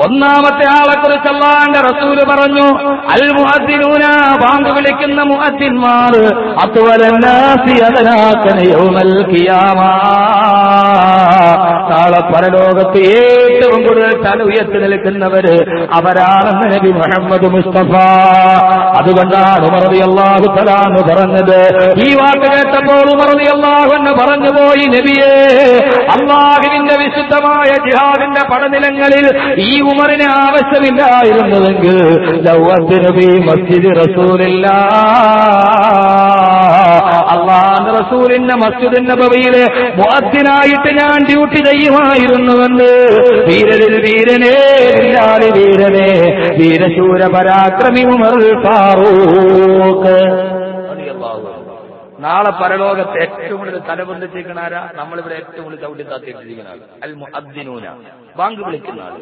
ഒന്നാമത്തെ ആളെ കുറിച്ച് അള്ളാന്റെ റസൂൽ പറഞ്ഞു അൽ മുഹദ്ദിനൂന ബാങ്ക് വിളിക്കുന്ന മുഹദ്ദിന്മാർ അത്വലന്നാസി അദനാക്കന യൗമൽ ഖിയാമ. നാളെ പരലോകത്ത് ഏറ്റവും കൂടുതൽ തല ഉയർത്തി നിൽക്കുന്നവര് അവരാണെന്ന് നബി മുഹമ്മദ് മുസ്തഫ. അതുകൊണ്ടാണ് ഉമറതി അള്ളാഹു തലാന്ന് പറഞ്ഞത്. ഈ വാക്ക് കേട്ടപ്പോൾ ഉമറതി അള്ളാഹു എന്ന് പറഞ്ഞു പോയി നബിയെ അള്ളാഹുവിന്റെ വിശുദ്ധമായ ജിഹാദിന്റെ പടനിലങ്ങളിൽ ഈ ഉമറിന് ആവശ്യമില്ലായിരുന്നതെങ്കിൽ മസ്ജിദ് റസൂലില്ല അള്ളാഹ് റസൂലിന്റെ മസ്ജിദ് നബവിയിലെ മുഅദ്ദിനായിട്ട് ഞാൻ ഡ്യൂട്ടി ചെയ്യുമായിരുന്നുവെന്ന്. വീരരിൽ വീരനേ വീരാളി വീരനേ വീരശൂര പരാക്രമി ഉമർ നാളെ പരലോകത്ത് ഏറ്റവും കൂടുതൽ തലബന്ധിച്ചിരിക്കുന്ന ആരാ? നമ്മളിവിടെ ഏറ്റവും കൂടുതൽ ചവിട്ടി താത്തിയിട്ടിരിക്കുന്ന ആൾ അൽ മുഅദ്ദിനൂന ബാങ്ക് വിളിക്കുന്ന ആൾ.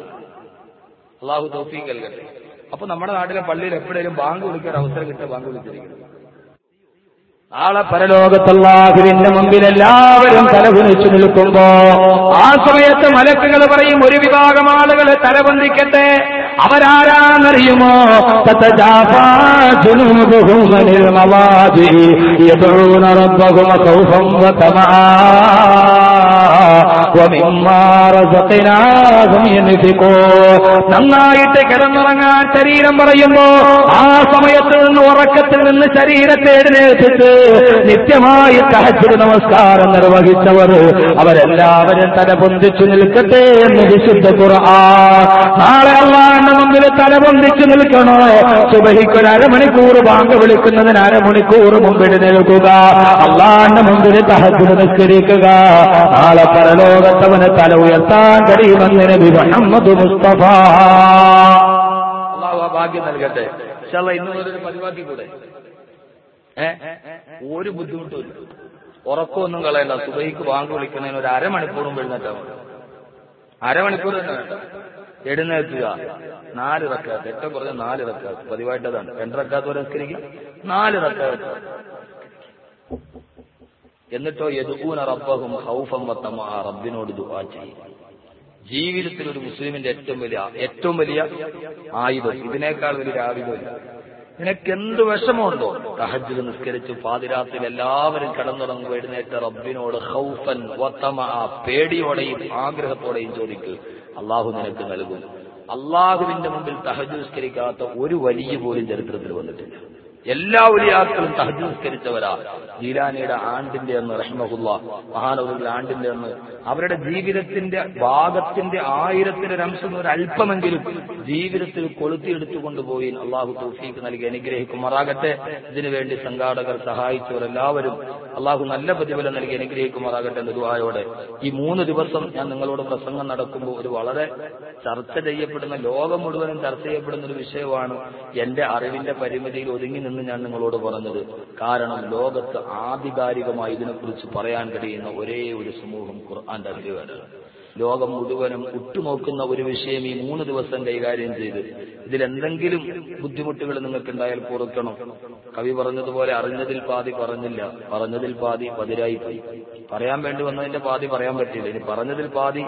അള്ളാഹു തൗഫീഖ് നൽകട്ടെ. അപ്പൊ നമ്മുടെ നാട്ടിലെ പള്ളിയിൽ എപ്പോഴേലും ബാങ്ക് വിളിക്കാൻ അവസരം കിട്ടിയ ബാങ്ക് വിളിച്ചിരിക്കുന്നത്. നാളെ പരലോകത്തല്ലാഹുവിന്റെ മുമ്പിൽ എല്ലാവരും തലകുനിച്ചു നിൽക്കുമ്പോ ആ സമയത്ത് മലക്കുകൾ പറയും ഒരു വിഭാഗം ആളുകൾ തലബന്ധിക്കട്ടെ അവരാരാന്നറിയുമോ നന്നായിട്ട് കിടന്നുറങ്ങാൻ ശരീരം പറയുമ്പോ ആ സമയത്ത് നിന്ന് ഉറക്കത്തിൽ നിന്ന് ശരീരത്തെ എഴുന്നേറ്റിട്ട് നിത്യമായി തഹച്ചു നമസ്കാരം നിർവഹിച്ചവർ അവരെല്ലാവരും തല പൊന്തിച്ചു നിൽക്കട്ടെ എന്ന് വിശുദ്ധ ഖുർആൻ. നാളെ അള്ളാന്റെ മുമ്പിൽ തല പൊന്തിച്ച് നിൽക്കണോ? സുബഹിക്കൊരു അരമണിക്കൂർ ബാങ്ക് വിളിക്കുന്നതിന് അരമണിക്കൂർ മുമ്പിൽ നിൽക്കുക. അള്ളാന്റെ മുമ്പിൽ തഹജു നിസ്കരിക്കുക. നാളെ പരലോകത്തവന് തല ഉയർത്താൻ കഴിയുമെന്ന് നബി മുഹമ്മദ് മുസ്തഫ. ഭാഗ്യം നൽകട്ടെ. ഇന്ന് മുതൽ ഒരു പതിവാക്കി കൂടെ ഒരു ബുദ്ധിമുട്ടുമില്ല. ഉറക്കമൊന്നും കളയണ്ട. സുബൈക്ക് ബാങ്ക് വിളിക്കുന്നതിന് ഒരു അരമണിക്കൂറും മതി. അരമണിക്കൂർ തന്നെ വേണ്ട. എഴുന്നേൽക്കുക. നാല് റക്കാത്ത്. ഏറ്റവും കുറഞ്ഞ നാല് റക്കാത്ത്. പതിവായിട്ടതാണ് രണ്ട് റക്കാത്ത് വരെ നിസ്കരിക്കുക. നാല് റക്കാത്ത്. എന്നിട്ടോ യദൂന റബ്ബഹും ഹൗഫം വത്തമ. റബ്ബിനോട് ദുആ ചെയ്യും. ജീവിതത്തിൽ ഒരു മുസ്ലിമിന്റെ ഏറ്റവും വലിയ ഏറ്റവും വലിയ ആയുധം. ഇതിനേക്കാൾ വലിയ ആയുധമില്ല നിനക്ക് എന്ത് വിഷമമുണ്ടോ? സഹജ് നിസ്കരിച്ച്. പാതിരാത്രിയിൽ എല്ലാവരും കടന്നുറങ്ങും എഴുന്നേറ്റ റബ്ബിനോട് ഹൗഫൻ വത്തമ. പേടിയോടെയും ആഗ്രഹത്തോടെയും ചോദിക്ക് അള്ളാഹു നിനക്ക് നൽകും. അള്ളാഹുവിന്റെ മുമ്പിൽ തഹജുസ്കരിക്കാത്ത ഒരു വലിയ പോലും ചരിത്രത്തിൽ വന്നിട്ടില്ല. എല്ലാ ഒലിയാക്കളും സഹജസ്കരിച്ചവരാ ജീലാനിയുടെ ആണ്ടിന്റെ എന്ന് റഹ്മഹുല്ല മഹാനവരുടെ ആണ്ടിന്റെ എന്ന് അവരുടെ ജീവിതത്തിന്റെ ഭാഗത്തിന്റെ ആയിരത്തിന്റെ ഒരു അംശം ഒരു അല്പമെങ്കിലും ജീവിതത്തിൽ കൊളുത്തിയെടുത്തുകൊണ്ടുപോയി അള്ളാഹു തൗഫീക്ക് നൽകി അനുഗ്രഹിക്കുമാറാകട്ടെ. ഇതിനുവേണ്ടി സംഘാടകർ സഹായിച്ചവർ എല്ലാവരും അള്ളാഹു നല്ല പ്രതിഫലം നൽകി അനുഗ്രഹിക്കുമാറാകട്ടെ എന്ന ദുആയോടെ. ഈ മൂന്ന് ദിവസം ഞാൻ നിങ്ങളോട് പ്രസംഗം നടക്കുമ്പോൾ ഒരു വളരെ ചർച്ച ചെയ്യപ്പെടുന്ന ലോകം മുഴുവനും ചർച്ച ചെയ്യപ്പെടുന്ന ഒരു വിഷയമാണ് എന്റെ അറിവിന്റെ പരിമിതിയിൽ ഒതുങ്ങി നിന്ന് ഞാൻ നിങ്ങളോട് പറഞ്ഞത്. കാരണം ലോകത്ത് ആധികാരികമായി ഇതിനെക്കുറിച്ച് പറയാൻ കഴിയുന്ന ഒരേ ഒരു സമൂഹം ഖുർആന്റെ അറിവുകാരാണ് ലോകം മുഴുവനും ഉറ്റുനോക്കുന്ന ഒരു വിഷയം ഈ മൂന്ന് ദിവസം കൈകാര്യം ചെയ്ത് ഇതിലെന്തെങ്കിലും ബുദ്ധിമുട്ടുകൾ നിങ്ങൾക്കുണ്ടായാൽ പൊറുക്കണം. കവി പറഞ്ഞതുപോലെ അറിഞ്ഞതിൽ പാതി പറഞ്ഞില്ല. പറഞ്ഞതിൽ പാതി പതിരായി പോയി പറയാൻ വേണ്ടി വന്നതിന്റെ പാതി പറയാൻ പറ്റില്ല ഇനി പറഞ്ഞതിൽ പാതി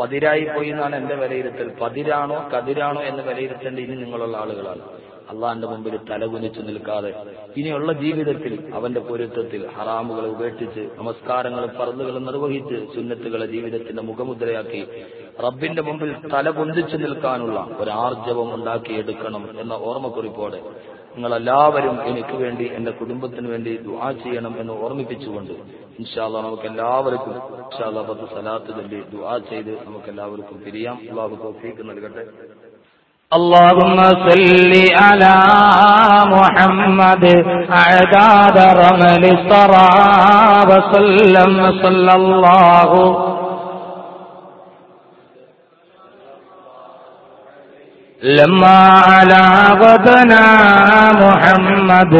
പതിരായി പോയി എന്നാണ് എന്റെ വിലയിരുത്തൽ. പതിരാണോ കതിരാണോ എന്ന് വിലയിരുത്തേണ്ട ഇനി നിങ്ങളുള്ള ആളുകളാണ്. അള്ളാന്റെ മുമ്പിൽ തലകുനിച്ചു നിൽക്കാതെ ഇനിയുള്ള ജീവിതത്തിൽ അവന്റെ പൊരുത്തത്തിൽ ഹറാമുകളെ ഉപേക്ഷിച്ച് നമസ്കാരങ്ങളും പറന്നുകളും നിർവഹിച്ച് സുന്നത്തുകളെ ജീവിതത്തിന്റെ മുഖമുദ്രയാക്കി റബ്ബിന്റെ മുമ്പിൽ തല നിൽക്കാനുള്ള ഒരു ആർജവം ഉണ്ടാക്കിയെടുക്കണം എന്ന ഓർമ്മക്കുറിപ്പോടെ നിങ്ങളെല്ലാവരും എനിക്ക് വേണ്ടി എന്റെ കുടുംബത്തിന് വേണ്ടി ദുആ ചെയ്യണം എന്ന് ഓർമ്മിപ്പിച്ചുകൊണ്ട് ഇൻഷാല്ല നമുക്ക് എല്ലാവർക്കും ഇൻഷാല്ല പത്ത് സലാത്ത് തന്നെ ദുആ ചെയ്ത് നമുക്ക് എല്ലാവർക്കും പിരിയാം. അള്ളാഹു നൽകട്ടെ. اللهم صل على محمد أعداد رمل الثرى وسلم صلى الله لما على غدنا محمد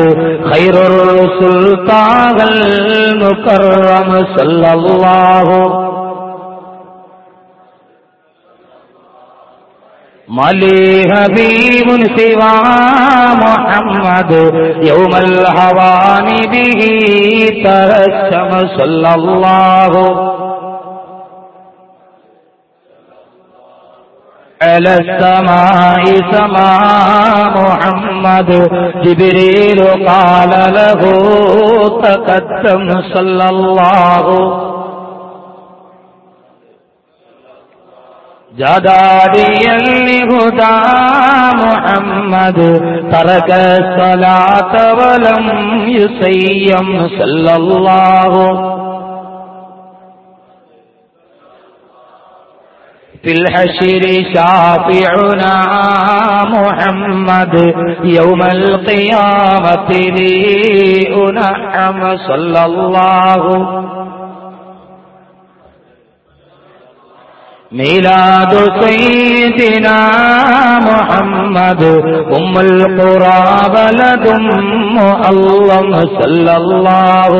خير الرسل طه المكرم صلى الله ملي حبيب سوى محمد يوم الهوان به ترسم صلى الله على السماء سماء محمد جبريل قال له تقدم صلى الله جداريا لهدى محمد ترك الصلاة ولم يسيم صلى الله في الحشر شافعنا محمد يوم القيامة لي أنعم صلى الله ميلاد سيدنا محمد أم القرى بلد مؤلم صلى الله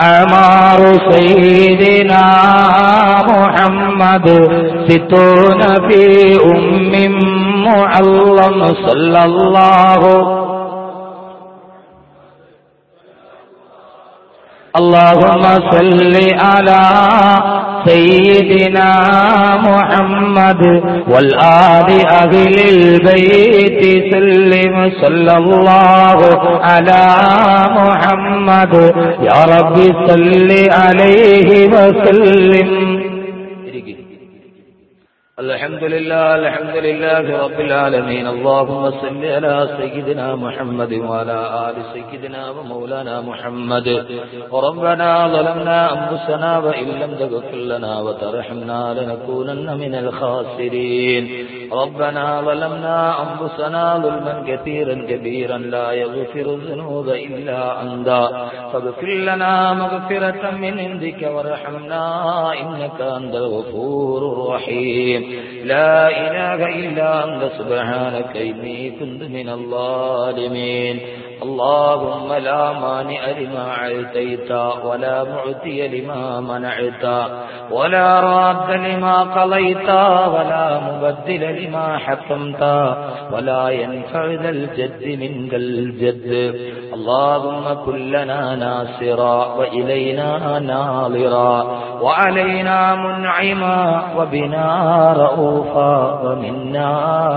أعمار سيدنا محمد، ستون في أم معلم صلى الله اللهم صل على سيدنا محمد والآل أهل البيت. سلم صلى الله على محمد. يا رب صل عليه وسلم. الحمد لله الحمد لله رب العالمين. اللهم صل على سيدنا محمد وعلى آل سيدنا ومولانا محمد. وربنا ظلمنا أنفسنا وإن لم تغفر لنا وترحمنا لنكونن من الخاسرين. ربنا ظلمنا أنفسنا ظلما كثيرا كبيرا لا يغفر الذنوب إلا أنت. فاغفر لنا مغفرة من عندك وارحمنا إنك أنت الغفور الرحيم. لا إله إلا أنت سبحانك إني كنت من الظالمين. اللهم لا مانع لما أعطيت ولا معطي لما منعت ولا راد لما قضيت ولا مبدل لما حكمت ولا ينفع ذا الجد منك الجد. اللهم كن لنا ناصرا وإلينا ناظرا وعلينا منعما وبنا رؤوفا ومنا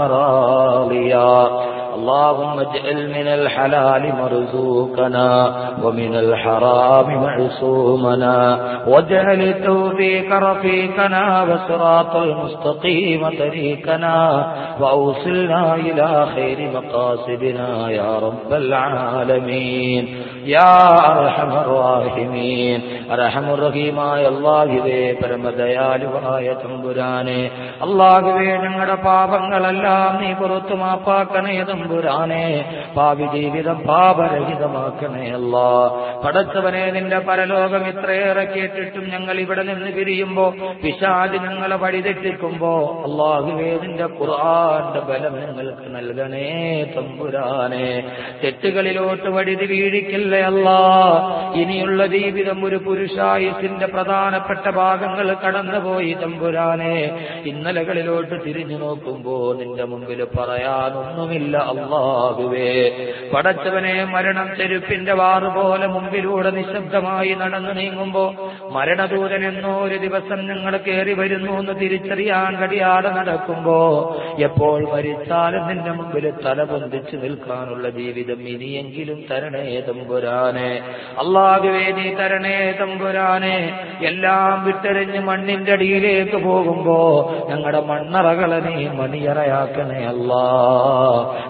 راضيا. اللهم اجعل من الحلال مرزوقنا ومن الحرام معصومنا واجعل التوفيق رفيقنا وصراط المستقيم طريقنا وأوصلنا إلى خير مقاصدنا يا رب العالمين. റഹീമായ പരമദയാലുവായ തമ്പുരാനെ അള്ളാഹുവേ ഞങ്ങളുടെ പാപങ്ങളെല്ലാം നീ പുറത്തു മാപ്പാക്കണേ തമ്പുരാനെ പാപി ജീവിതം പാപരഹിതമാക്കണേ അല്ലാ. പടച്ചവനെ നിന്റെ പരലോകം ഇത്രയേറെ കേട്ടിട്ടും ഞങ്ങൾ ഇവിടെ നിന്ന് പിരിയുമ്പോ പിശാജ് ഞങ്ങളെ വഴിതെറ്റിക്കുമ്പോ അള്ളാഹുവേ നിന്റെ ഖുർആന്റെ ബലം ഞങ്ങൾക്ക് നൽകണേ തമ്പുരാനെ തെറ്റുകളിലോട്ട് വഴിതി വീഴിക്കൽ അല്ലാ ഇനിയുള്ള ജീവിതം ഒരു പുരുഷായുസിന്റെ പ്രധാനപ്പെട്ട ഭാഗങ്ങൾ കടന്നുപോയി തമ്പുരാനെ. ഇന്നലകളിലോട്ട് തിരിഞ്ഞു നോക്കുമ്പോ നിന്റെ മുമ്പിൽ പറയാനൊന്നുമില്ല അള്ളാഹുവേ പടച്ചവനെ മരണം ചെരുപ്പിന്റെ വാറ് പോലെ മുമ്പിലൂടെ നിശബ്ദമായി നടന്നു നീങ്ങുമ്പോ മരണദൂതൻ എന്നോ ഒരു ദിവസം നിങ്ങൾ കയറി വരുന്നു എന്ന് തിരിച്ചറിയാൻ കഴിയാതെ നടക്കുമ്പോ എപ്പോൾ മരിച്ചാലും നിന്റെ മുമ്പിൽ തല പൊന്തിച്ചു നിൽക്കാനുള്ള ജീവിതം ഇനിയെങ്കിലും തരണേ തമ്പുരാനെ. അള്ളാഹുവേ നീ തരണേ തമ്പുരാനെ. എല്ലാം വിട്ടെറിഞ്ഞ് മണ്ണിന്റെ അടിയിലേക്ക് പോകുമ്പോ ഞങ്ങളുടെ മണ്ണറകളെ നീ മണിയറയാക്കണേ അല്ലാ.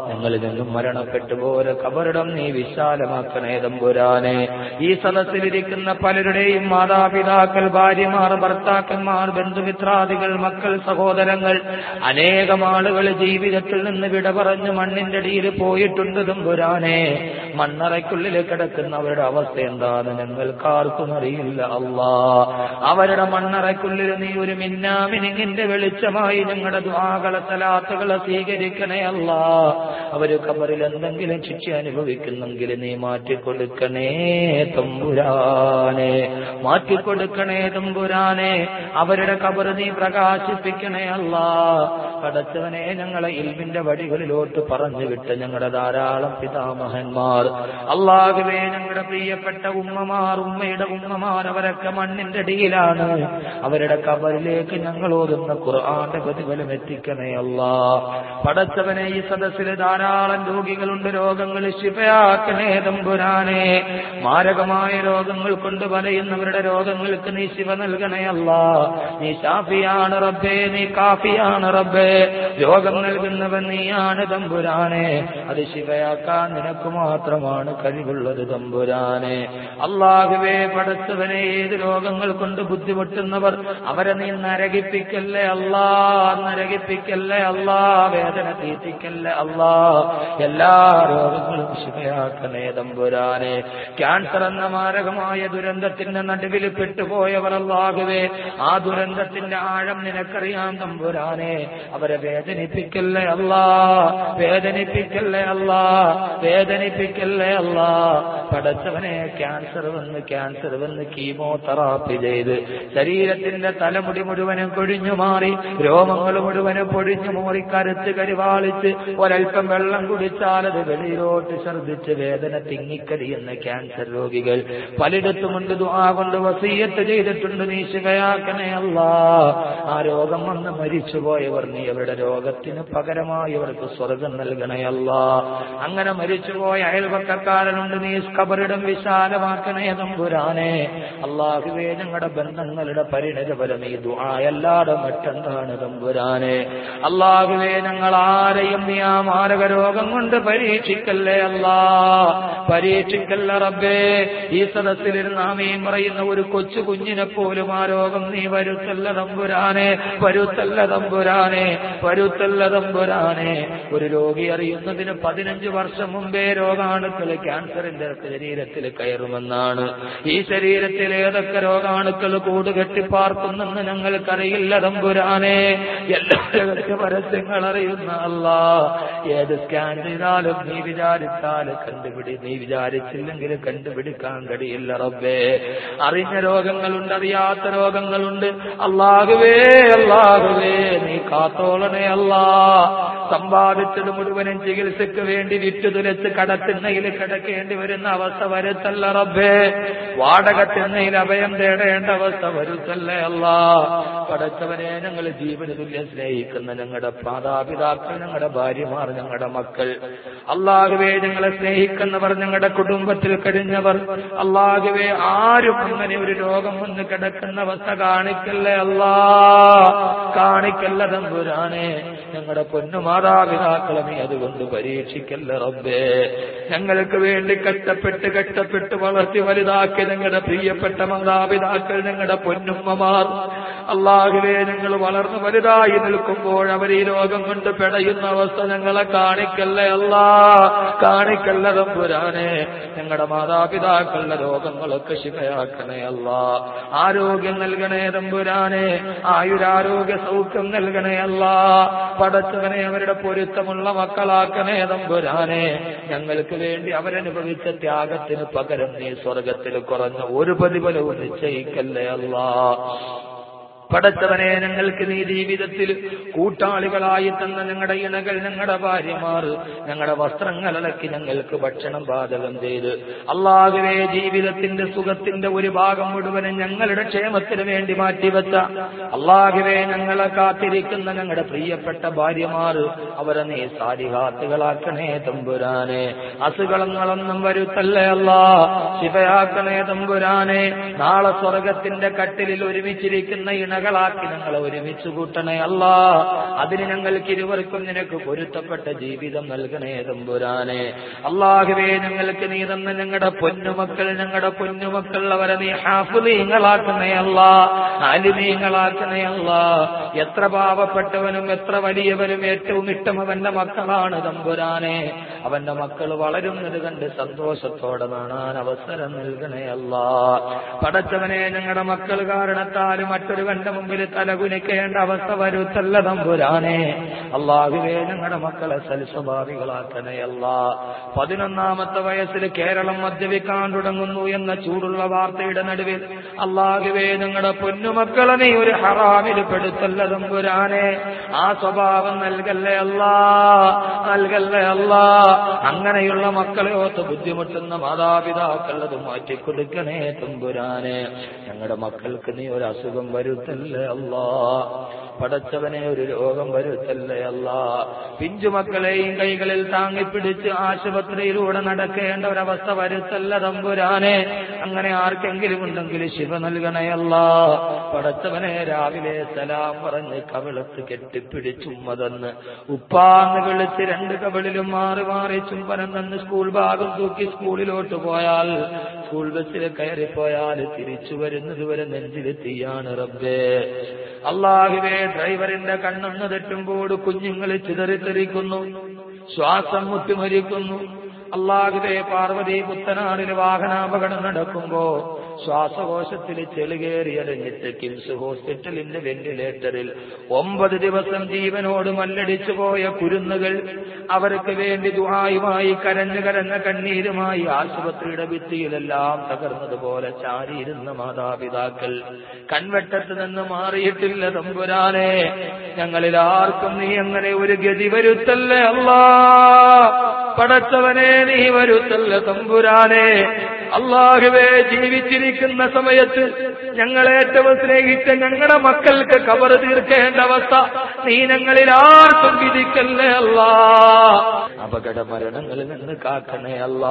ഞങ്ങളിൽ നിന്നും മരണപ്പെട്ടു പോലെ കബറിടം നീ വിശാലമാക്കണേ തമ്പുരാനെ. ഈ സദസ്സിലിരിക്കുന്ന പലരുടെയും മാതാപിതാക്കൾ ഭാര്യമാർ ഭർത്താക്കന്മാർ ബന്ധുമിത്രാദികൾ മക്കൾ സഹോദരങ്ങൾ അനേകം ആളുകൾ ജീവിതത്തിൽ നിന്ന് വിട പറഞ്ഞ് മണ്ണിന്റെ അടിയിൽ പോയിട്ടുണ്ട് തമ്പുരാനെ. മണ്ണറയ്ക്കുള്ളിൽ കിടക്കുന്ന അവരുടെ അവസ്ഥ എന്താന്ന് ഞങ്ങൾക്കാർക്കും അറിയില്ല അള്ളാ അവരുടെ മണ്ണറയ്ക്കുള്ളിൽ നീ ഒരു മിന്നാമിനിങ്ങിന്റെ വെളിച്ചമായി ഞങ്ങളുടെ ദ്വാകളെ സലാത്തുകളെ സ്വീകരിക്കണേ അല്ല. അവർ കബറിൽ എന്തെങ്കിലും ശിക്ഷ അനുഭവിക്കുന്നെങ്കിൽ നീ മാറ്റിക്കൊടുക്കണേ തമ്പുരാനെ. മാറ്റിക്കൊടുക്കണേ തമ്പുരാനെ. അവരുടെ കബർ നീ പ്രകാശിപ്പിക്കണേ അല്ല. പടച്ചവനെ ഞങ്ങളെ ഇൽമിന്റെ വഴികളിലോട്ട് പറഞ്ഞു വിട്ട് ഞങ്ങളുടെ ധാരാളം പിതാമഹന്മാർ. അള്ളാഹുവേ ഞങ്ങളുടെ പ്രിയപ്പെട്ട ഉമ്മമാർ ഉമ്മയുടെ ഉമ്മമാർ അവരൊക്കെ മണ്ണിന്റെ അടിയിലാണ്. അവരുടെ കബറിലേക്ക് ഞങ്ങൾ ഓതുന്ന ഖുർആന്റെ പ്രതിഫലം എത്തിക്കണേ അല്ലാ പടച്ചവനെ ഈ സദസ്സിൽ ധാരാളം രോഗികളുണ്ട്. രോഗങ്ങൾ ശിവയാക്കണേ തമ്പുരാനെ. മാരകമായ രോഗങ്ങൾ കൊണ്ട് വലയുന്നവരുടെ രോഗങ്ങൾക്ക് നീ ശിവ നൽകണേ അല്ല നീ ഷാഫിയാണ് റബ്ബേ നീ കാഫിയാണ് റബ്ബേ. രോഗം നൽകുന്നവൻ നീയാണ് തമ്പുരാനെ. അത് ശിവയാക്കാൻ നിനക്ക് മാത്രമാണ് കഴിവുള്ളത് തമ്പുരാനെ. അള്ളാഹുവേ പടച്ചവനെ ഏത് രോഗങ്ങൾ കൊണ്ട് ബുദ്ധിമുട്ടുന്നവർ അവരെ നീ നരകിപ്പിക്കല്ലേ അല്ലാ നരകിപ്പിക്കല്ലേ അല്ലാ വേദന തീറ്റിക്കല്ലേ അല്ലാ. എല്ലാ രോഗങ്ങളും ശിവയാക്കണേ തമ്പുരാനെ. ക്യാൻസർ എന്ന മാരകമായ ദുരന്തത്തിന്റെ നടുവിൽ പെട്ടുപോയവർ അല്ലാഹുവേ ആ ദുരന്തത്തിന്റെ ആഴം നിനക്കറിയാൻ തമ്പുരാനെ. അവരെ വേദനിപ്പിക്കല്ലേ അല്ലാ? വേദനിപ്പിക്കല്ലേ അല്ലാ? വേദനിപ്പിക്കല്ലേ അല്ലാ? പടച്ചവനെ ക്യാൻസർ വന്ന് ക്യാൻസർ വന്ന് കീമോതെറാപ്പി ചെയ്ത് ശരീരത്തിന്റെ തലമുടി മുഴുവനും കൊഴിഞ്ഞു മാറി രോമങ്ങൾ മുഴുവനും പൊഴിഞ്ഞു മാറി കരുത്ത് കരിവാളിച്ച് ഒരൽപ്പം വെള്ളം കുടിച്ചാൽ അത് വെളിയിലോട്ട് ഛർദിച്ച് വേദന തിങ്ങിക്കരിയുന്ന ക്യാൻസർ രോഗികൾ. പലയിടത്തുമുണ്ട് ദുആ കൊണ്ട് വസീയത്ത് ചെയ്തിട്ടുണ്ട് നീശുകയാക്കണേ അല്ല. ആ രോഗം വന്ന് മരിച്ചുപോയവർ നീ അവരുടെ രോഗത്തിന് പകരമായി അവർക്ക് സ്വർഗം നൽകണയല്ല. അങ്ങനെ മരിച്ചുപോയ അയൽവക്കക്കാരനുണ്ട്. നീ കബറിടം വിശാലമാക്കണേ തമ്പുരാനെ. അള്ളാഹുവേ ഞങ്ങളുടെ ബന്ധങ്ങളുടെ പരിണിത ഫലം ഈ ദുആയല്ലാതെ മറ്റെന്താണ് തമ്പുരാനെ? അള്ളാഹുവേ ഞങ്ങൾ ആരെയും നീ ആ മാരക രോഗം കൊണ്ട് പരീക്ഷിക്കല്ലേ അല്ലാ. പരീക്ഷിക്കല്ല റബ്ബേ. ഈ സദസ്സിലിരുന്ന് ആമയും പറയുന്ന ഒരു കൊച്ചു കുഞ്ഞിനെ പോലും ആ രോഗം നീ വരുത്തല്ല തമ്പുരാനെ. വരുത്തല്ല തമ്പുരാനെ. വരുത്തല്ല തമ്പുരാനെ ഒരു രോഗി അറിയുന്നതിന് പതിനഞ്ച് വർഷം മുമ്പേ രോഗാണുക്കൾ ക്യാൻസറിന്റെ ശരീരത്തിൽ കയറുമെന്നാണ്. ഈ ശരീരത്തിൽ ഏതൊക്കെ രോഗാണുക്കൾ കൂടുകെട്ടിപ്പാർക്കുന്നെന്ന് ഞങ്ങൾക്കറിയില്ല തമ്പുരാനെ. എല്ലാ രഹസ്യ പരസ്യങ്ങൾ അറിയുന്ന അല്ല ഏത് സ്കാൻ ചെയ്താലും നീ വിചാരിച്ചാൽ കണ്ടുപിടി നീ വിചാരിച്ചില്ലെങ്കിൽ കണ്ടുപിടിക്കാൻ കഴിയില്ല റബ്ബേ. അറിഞ്ഞ രോഗങ്ങളുണ്ട് അറിയാത്ത രോഗങ്ങളുണ്ട്. അള്ളാഹുവേ അള്ളാഹുവേ നീ കാത്തോളണേ അല്ലാ സമ്പാദിച്ചത് മുഴുവനും ചികിത്സയ്ക്ക് വേണ്ടി വിറ്റുതുലച്ച് കടത്തിണ്ണയിൽ കിടക്കേണ്ടി വരുന്ന അവസ്ഥ വരുത്തല്ല റബ്ബേ. വാടക തിണ്ണയിൽ അഭയം തേടേണ്ട അവസ്ഥ വരുത്തല്ലേ അല്ല. പടച്ചവനെ ഞങ്ങൾ ജീവന തുല്യം സ്നേഹിക്കുന്ന ഞങ്ങളുടെ മാതാപിതാക്കൾ ഞങ്ങളുടെ ഭാര്യമാർ ഞങ്ങളുടെ മക്കൾ. അള്ളാഹുവേ ഞങ്ങളെ സ്നേഹിക്കുന്നവർ ഞങ്ങളുടെ കുടുംബത്തിൽ കഴിഞ്ഞവർ. അള്ളാഹുവേ ആരും അങ്ങനെ ഒരു രോഗം വന്ന് കിടക്കുന്ന അവസ്ഥ കാണിക്കല്ലേ അല്ലാ. കാണിക്കല്ല തമ്പുരാനെ. ഞങ്ങളുടെ പൊന്നു മാതാപിതാക്കളെ നീ അതുകൊണ്ട് പരീക്ഷിക്കല്ല റബ്ബേ. ഞങ്ങൾക്ക് വേണ്ടി കഷ്ടപ്പെട്ട് കഷ്ടപ്പെട്ട് വളർത്തി വലുതാക്കി ഞങ്ങളുടെ പ്രിയപ്പെട്ട മാതാപിതാക്കൾ ഞങ്ങളുടെ പൊന്നുമ്മമാർ. അള്ളാഹുവേ ഞങ്ങൾ വളർന്നു വലുതായി നിൽക്കുമ്പോൾ അവർ ഈ രോഗം കൊണ്ട് പെടയുന്ന അവസ്ഥ ഞങ്ങളെ കാണിക്കല്ലേ അല്ലാ? കാണിക്കല്ല തമ്പുരാനെ. ഞങ്ങളുടെ മാതാപിതാക്കളുടെ രോഗങ്ങളൊക്കെ ശിവയാക്കണേ അല്ല. ആരോഗ്യം നൽകണേ തമ്പുരാനെ. ആയുരാരോഗ്യ സൗഖ്യം നൽകണേ അല്ല. പടച്ചവനെ അവരുടെ പൊരുത്തമുള്ള മക്കളാക്കണേ തമ്പുരാനെ. ഞങ്ങൾക്ക് വേണ്ടി അവരനുഭവിച്ച ത്യാഗത്തിന് പകരം നീ സ്വർഗത്തിൽ കുറഞ്ഞ ഒരു പ്രതിഫലവും നിശ്ചയിക്കല്ലേ അല്ലാ. പടച്ചവനെ ഞങ്ങൾക്ക് നീ ജീവിതത്തിൽ കൂട്ടാളികളായി തന്ന ഞങ്ങളുടെ ഇണകൾ ഞങ്ങളുടെ ഭാര്യമാർ ഞങ്ങളുടെ വസ്ത്രങ്ങൾ ഇളക്കി ഞങ്ങൾക്ക് ഭക്ഷണം പാചകം ചെയ്ത്. അള്ളാഹുവെ ജീവിതത്തിന്റെ സുഖത്തിന്റെ ഒരു ഭാഗം മുഴുവനും ഞങ്ങളുടെ ക്ഷേമത്തിന് വേണ്ടി മാറ്റിവെച്ച. അള്ളാഹുവെ ഞങ്ങളെ കാത്തിരിക്കുന്ന ഞങ്ങളുടെ പ്രിയപ്പെട്ട ഭാര്യമാർ അവരെ നീ സാരിഹാത്തുകളാക്കണേ തമ്പുരാനെ. അസുഖങ്ങളൊന്നും വരുത്തല്ലേ അല്ലാ. ശിവയാക്കണേ തമ്പുരാനെ. നാളെ സ്വർഗത്തിന്റെ കട്ടിലിൽ ഒരുമിച്ചിരിക്കുന്ന ഇണ മകളാക്കി ഞങ്ങൾ ഒരുമിച്ച് കൂട്ടണേ അല്ല. അതിന് ഞങ്ങൾക്ക് ഇരുവർക്കും നിനക്ക് പൊരുത്തപ്പെട്ട ജീവിതം നൽകണേ തമ്പുരാനെ. അള്ളാഹുവേ ഞങ്ങൾക്ക് നീ തന്ന ഞങ്ങളുടെ പൊന്നുമക്കൾ ഞങ്ങളുടെ പൊന്നുമക്കൾ അവരെ നീ ഹാഫുദീങ്ങളാക്കണേ അല്ല. ആലിമീങ്ങളാക്കണേ അല്ല. എത്ര പാവപ്പെട്ടവനും എത്ര വലിയവനും ഏറ്റവും ഇഷ്ടം അവന്റെ മക്കളാണ് തമ്പുരാനെ. അവന്റെ മക്കൾ വളരുന്നത് കണ്ട് സന്തോഷത്തോടെ കാണാൻ അവസരം നൽകണേ അല്ല. പടച്ചവനെ ഞങ്ങളുടെ മക്കൾ കാരണത്താൽ മറ്റൊരു കണ്ട മുമ്പിൽ തലകുനിക്കേണ്ട അവസ്ഥ വരുത്തല്ല തമ്പുരാനെ. അള്ളാഹുവേ ഞങ്ങളുടെ മക്കളെ സൽസ്വഭാവികളാക്കണേ അല്ല. പതിനൊന്നാമത്തെ വയസ്സിൽ കേരളം മദ്യപിക്കാൻ തുടങ്ങുന്നു എന്ന ചൂടുള്ള വാർത്തയുടെ നടുവിൽ അള്ളാഹുവേ ഞങ്ങളുടെ പൊന്നുമക്കളെ നീ ഒരു ഹറാമിൽ പെടുത്തല്ല തമ്പുരാനെ. ആ സ്വഭാവം നൽകല്ലേ അല്ലാ നൽകല്ലേ അല്ലാ. അങ്ങനെയുള്ള മക്കളെ ഓർത്ത് ബുദ്ധിമുട്ടുന്ന മാതാപിതാക്കളത് മാറ്റിക്കൊടുക്കണേ തമ്പുരാനെ. ഞങ്ങളുടെ മക്കൾക്ക് നീ ഒരു അസുഖം വരുത്തല്ലേ അല്ലാ പടച്ചവനെ ഒരു രോഗം വരുത്തല്ലേ അല്ല? പിഞ്ചുമക്കളെയും കൈകളിൽ താങ്ങിപ്പിടിച്ച് ആശുപത്രിയിലൂടെ നടക്കേണ്ട ഒരവസ്ഥ വരുത്തല്ല തമ്പുരാനെ. അങ്ങനെ ആർക്കെങ്കിലും ഉണ്ടെങ്കിൽ ശിവ നൽകണയല്ല പടച്ചവനെ രാവിലെ സലാം പറഞ്ഞ് കവിളത്ത് കെട്ടിപ്പിടിച്ചുമ്മതെന്ന് ഉപ്പാന്ന് വിളിച്ച് രണ്ട് കവിളിലും മാറി മാറി ചുംബനം തന്ന് സ്കൂൾ ഭാഗം തൂക്കി സ്കൂളിലോട്ട് പോയാൽ സ്കൂൾ ബസ്സിൽ കയറിപ്പോയാൽ തിരിച്ചു വരുന്നത് വരെ നെഞ്ചിലെത്തിയാണ് തീയാണ് റബ്ബേ. അള്ളാഹുവേ ഡ്രൈവറിന്റെ കണ്ണൊന്ന് തെറ്റുമ്പോൾ കുഞ്ഞുങ്ങൾ ചിതറിത്തെറിക്കുന്നു ശ്വാസം മുട്ടിമരിക്കുന്നു. അള്ളാഹുവേ പാർവതി പുത്തനാടിന് വാഹനാപകടം നടക്കുമ്പോ ശ്വാസകോശത്തിൽ ചെളുകേറിയറിഞ്ഞിട്ട് കിംസ് ഹോസ്പിറ്റലിന്റെ വെന്റിലേറ്ററിൽ ഒമ്പത് ദിവസം ജീവനോട് മല്ലടിച്ചു പോയ കുരുന്നുകൾ അവർക്ക് വേണ്ടി ദുഹായുമായി കരഞ്ഞു കരഞ്ഞ കണ്ണീരുമായി ആശുപത്രിയുടെ ഭിത്തിയിലെല്ലാം തകർന്നതുപോലെ ചാരിയിരുന്ന മാതാപിതാക്കൾ. കൺവെട്ടത്ത് നിന്ന് മാറിയിട്ടില്ല തമ്പുരാനെ. ഞങ്ങളിൽ ആർക്കും നീ അങ്ങനെ ഒരു ഗതി വരുത്തല്ലേ അല്ലാ? പടച്ചവനെ നീ വരുത്തല്ല തമ്പുരാനെ? അള്ളാഹുവേ ജീവിച്ചിരിക്കുന്ന സമയത്ത് ഞങ്ങൾ ഏറ്റവും സ്നേഹിച്ച ഞങ്ങളുടെ മക്കൾക്ക് കവർ തീർക്കേണ്ട അവസ്ഥ നീ ഞങ്ങളിൽ ആർക്കും വിധിക്കല്ലേ അല്ലാ? അപകട മരണങ്ങളിൽ നിന്ന് കാക്കണേ അല്ല.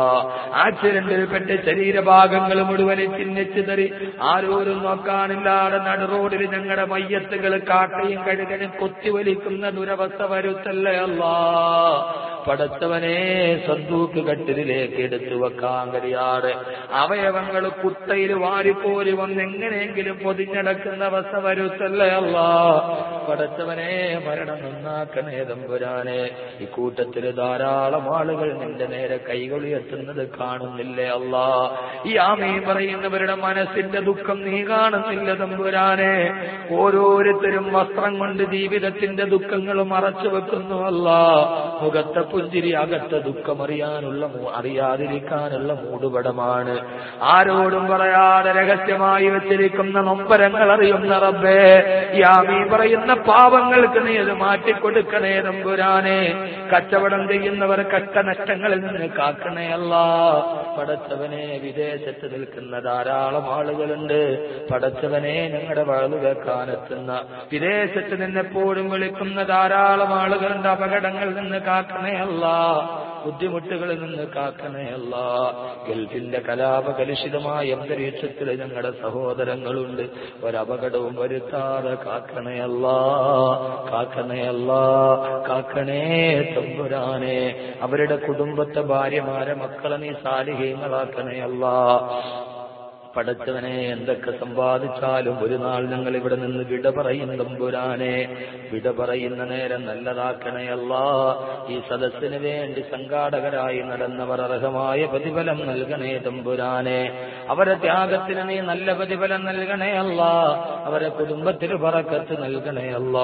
ആക്സിഡന്റിൽപ്പെട്ട ശരീരഭാഗങ്ങൾ മുഴുവൻ ചിഹ്നിച്ചു തരി. ആരോരും നോക്കാനില്ലാതെ നടു റോഡിൽ ഞങ്ങളുടെ മയ്യത്തുകൾ കാക്കയും കഴുകനും കൊത്തിവലിക്കുന്ന ദുരവസ്ഥ വരുത്തല്ലേ അല്ലാ? പടത്തവനെ സന്തൂക്ക് കട്ടിലേക്ക് എടുത്തു വെക്കാൻ കഴിയാതെ അവയവങ്ങൾ കുത്തയിൽ വാരിപ്പോരി വന്ന് എങ്ങനെയെങ്കിലും പൊതിഞ്ഞടക്കുന്ന അവസ്ഥ വരുത്തല്ലേ അല്ല? പടച്ചവനെ മരണം നന്നാക്കണേ തമ്പുരാനെ. ഇക്കൂട്ടത്തിൽ ധാരാളം ആളുകൾ നിന്റെ നേരെ കൈകൾ ഉയർത്തുന്നത് കാണുന്നില്ലേ അല്ല? ഈ ആമീ പറയുന്നവരുടെ മനസ്സിന്റെ ദുഃഖം നീ കാണുന്നില്ല തമ്പുരാനെ? ഓരോരുത്തരും വസ്ത്രം കൊണ്ട് ജീവിതത്തിന്റെ ദുഃഖങ്ങൾ മറച്ചു വെക്കുന്നു അല്ല. മുഖത്തെ പുഞ്ചിരി അകത്തെ ദുഃഖം അറിയാനുള്ള അറിയാതിരിക്കാനുള്ള മൂടുപടമാണ് ആരോടും പറയാതെ രഹസ്യമായി വെച്ചിരിക്കുന്ന നൊമ്പരങ്ങൾ അറിയുന്ന റബ്ബേ യാമീ പറയുന്ന പാവങ്ങൾക്ക് നീ അത് മാറ്റിക്കൊടുക്കണേ തമ്പുരാനെ കച്ചവടം ചെയ്യുന്നവർ കഷ്ടനഷ്ടങ്ങളിൽ നിന്ന് കാക്കണേ അല്ല. പടച്ചവനെ വിദേശത്ത് നിൽക്കുന്ന ധാരാളം ആളുകളുണ്ട്. പടച്ചവനെ ഞങ്ങളുടെ വളവ് കേൾക്കാനെത്തുന്ന വിദേശത്ത് നിന്നെപ്പോഴും വിളിക്കുന്ന ധാരാളം ആളുകളുണ്ട്. അപകടങ്ങളിൽ നിന്ന് കാക്കണേ അല്ല. ബുദ്ധിമുട്ടുകളിൽ നിന്ന് കാക്കണേ അല്ല. ഗൾഫിന്റെ കലാപ കലുഷിതമായ അന്തരീക്ഷത്തിൽ ഞങ്ങളുടെ സഹോദരങ്ങളുണ്ട്. ഒരപകടവും വരുത്താതെ കാക്കണേ കാക്കണയല്ല കാക്കണേ തമ്പുരാനെ. അവരുടെ കുടുംബത്തെ ഭാര്യമാരെ മക്കളെ നീ സാലിഹ്യങ്ങളാക്കണേ അല്ല. പടച്ചവനെ എന്തൊക്കെ സമ്പാദിച്ചാലും ഒരു നാൾ ഞങ്ങൾ ഇവിടെ നിന്ന് വിട പറയും തമ്പുരാനെ വിട പറയുന്ന നേരം നല്ലതാക്കണയല്ല ഈ സദസ്സിന് വേണ്ടി സംഘാടകരായി നടന്നവർ അർഹമായ പ്രതിഫലം നൽകണേ തമ്പുരാനെ. അവരെ ത്യാഗത്തിന് നീ നല്ല പ്രതിഫലം നൽകണേ അല്ല. അവരെ കുടുംബത്തിന് പറക്കത്ത് നൽകണേ അല്ല.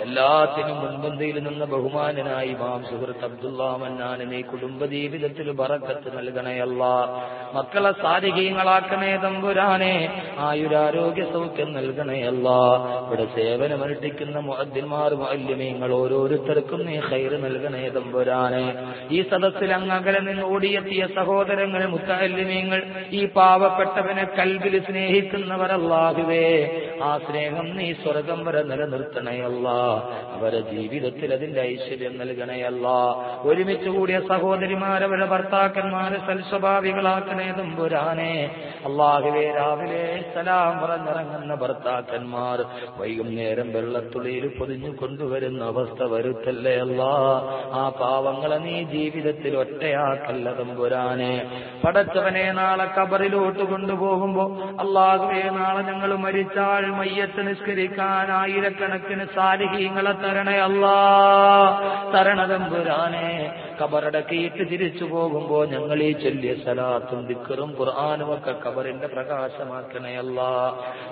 എല്ലാത്തിനും മുൻപന്തിയിൽ നിന്ന് ബഹുമാനനായി മാം സുഹൃത്ത് അബ്ദുല്ലാ മന്നാന് നീ കുടുംബ ജീവിതത്തിൽ പറക്കത്ത് നൽകണേ അല്ല. മക്കളെ സാരികീയങ്ങളാക്കണേ തമ്പുരാനെ. ആയുരാരോഗ്യ സൗഖ്യം നൽകണേ അല്ല. ഇവിടെ സേവനമനുഷ്ഠിക്കുന്ന മുഹദ്ദിന്മാർ മാലിന്യങ്ങൾ ഓരോരുത്തർക്കും നീ ഹൈർ നൽകണേ തമ്പുരാനെ. ഈ സദസ്സിൽ അങ്ങകലെ നിന്ന് ഓടിയെത്തിയ സഹോദരങ്ങൾ മുത്തല്ലിമീങ്ങൾ ഈ പാവപ്പെട്ടവനെ കൽബിൽ സ്നേഹിക്കുന്നവർ അല്ലാഹുവേ ആ സ്നേഹം നീ സ്വർഗം വരെ നിലനിർത്തണയല്ല അവരെ ജീവിതത്തിൽ അതിന്റെ ഐശ്വര്യം നൽകണയല്ല ഒരുമിച്ച് കൂടിയ സഹോദരിമാരവരെ ഭർത്താക്കന്മാരെ സൽസ്വഭാവികളാക്കണേ തമ്പുരാനെ. അള്ളാഹുവേ രാവിലെ സലാം പറഞ്ഞിറങ്ങുന്ന ഭർത്താക്കന്മാർ വൈകുന്നേരം വെള്ളത്തുള്ളിയിൽ പൊതിഞ്ഞു കൊണ്ടുവരുന്ന അവസ്ഥ വരുത്തല്ലേ അല്ല. ആ പാവങ്ങളെ നീ ജീവിതത്തിൽ ഒറ്റയാക്കല്ല തമ്പുരാനെ. പടച്ചവനെ നാളെ കബറിലോട്ട് കൊണ്ടുപോകുമ്പോ അള്ളാഹുവേ നാളെ ഞങ്ങൾ മരിച്ചാൽ മയ്യത്ത് നിസ്കരിക്കാൻ ആയിരക്കണക്കിന് സാലിഹീങ്ങളെ തരണേ അല്ലാ. തരണ തമ്പുരാനെ കബറടക്കിയിട്ട് തിരിച്ചു പോകുമ്പോ ഞങ്ങൾ ഈ ചൊല്ലിയ സലാത്തും ദിക്കറും ഖുർആാനും ഒക്കെ കബറിന്റെ പ്രകാശമാക്കണേ അല്ല.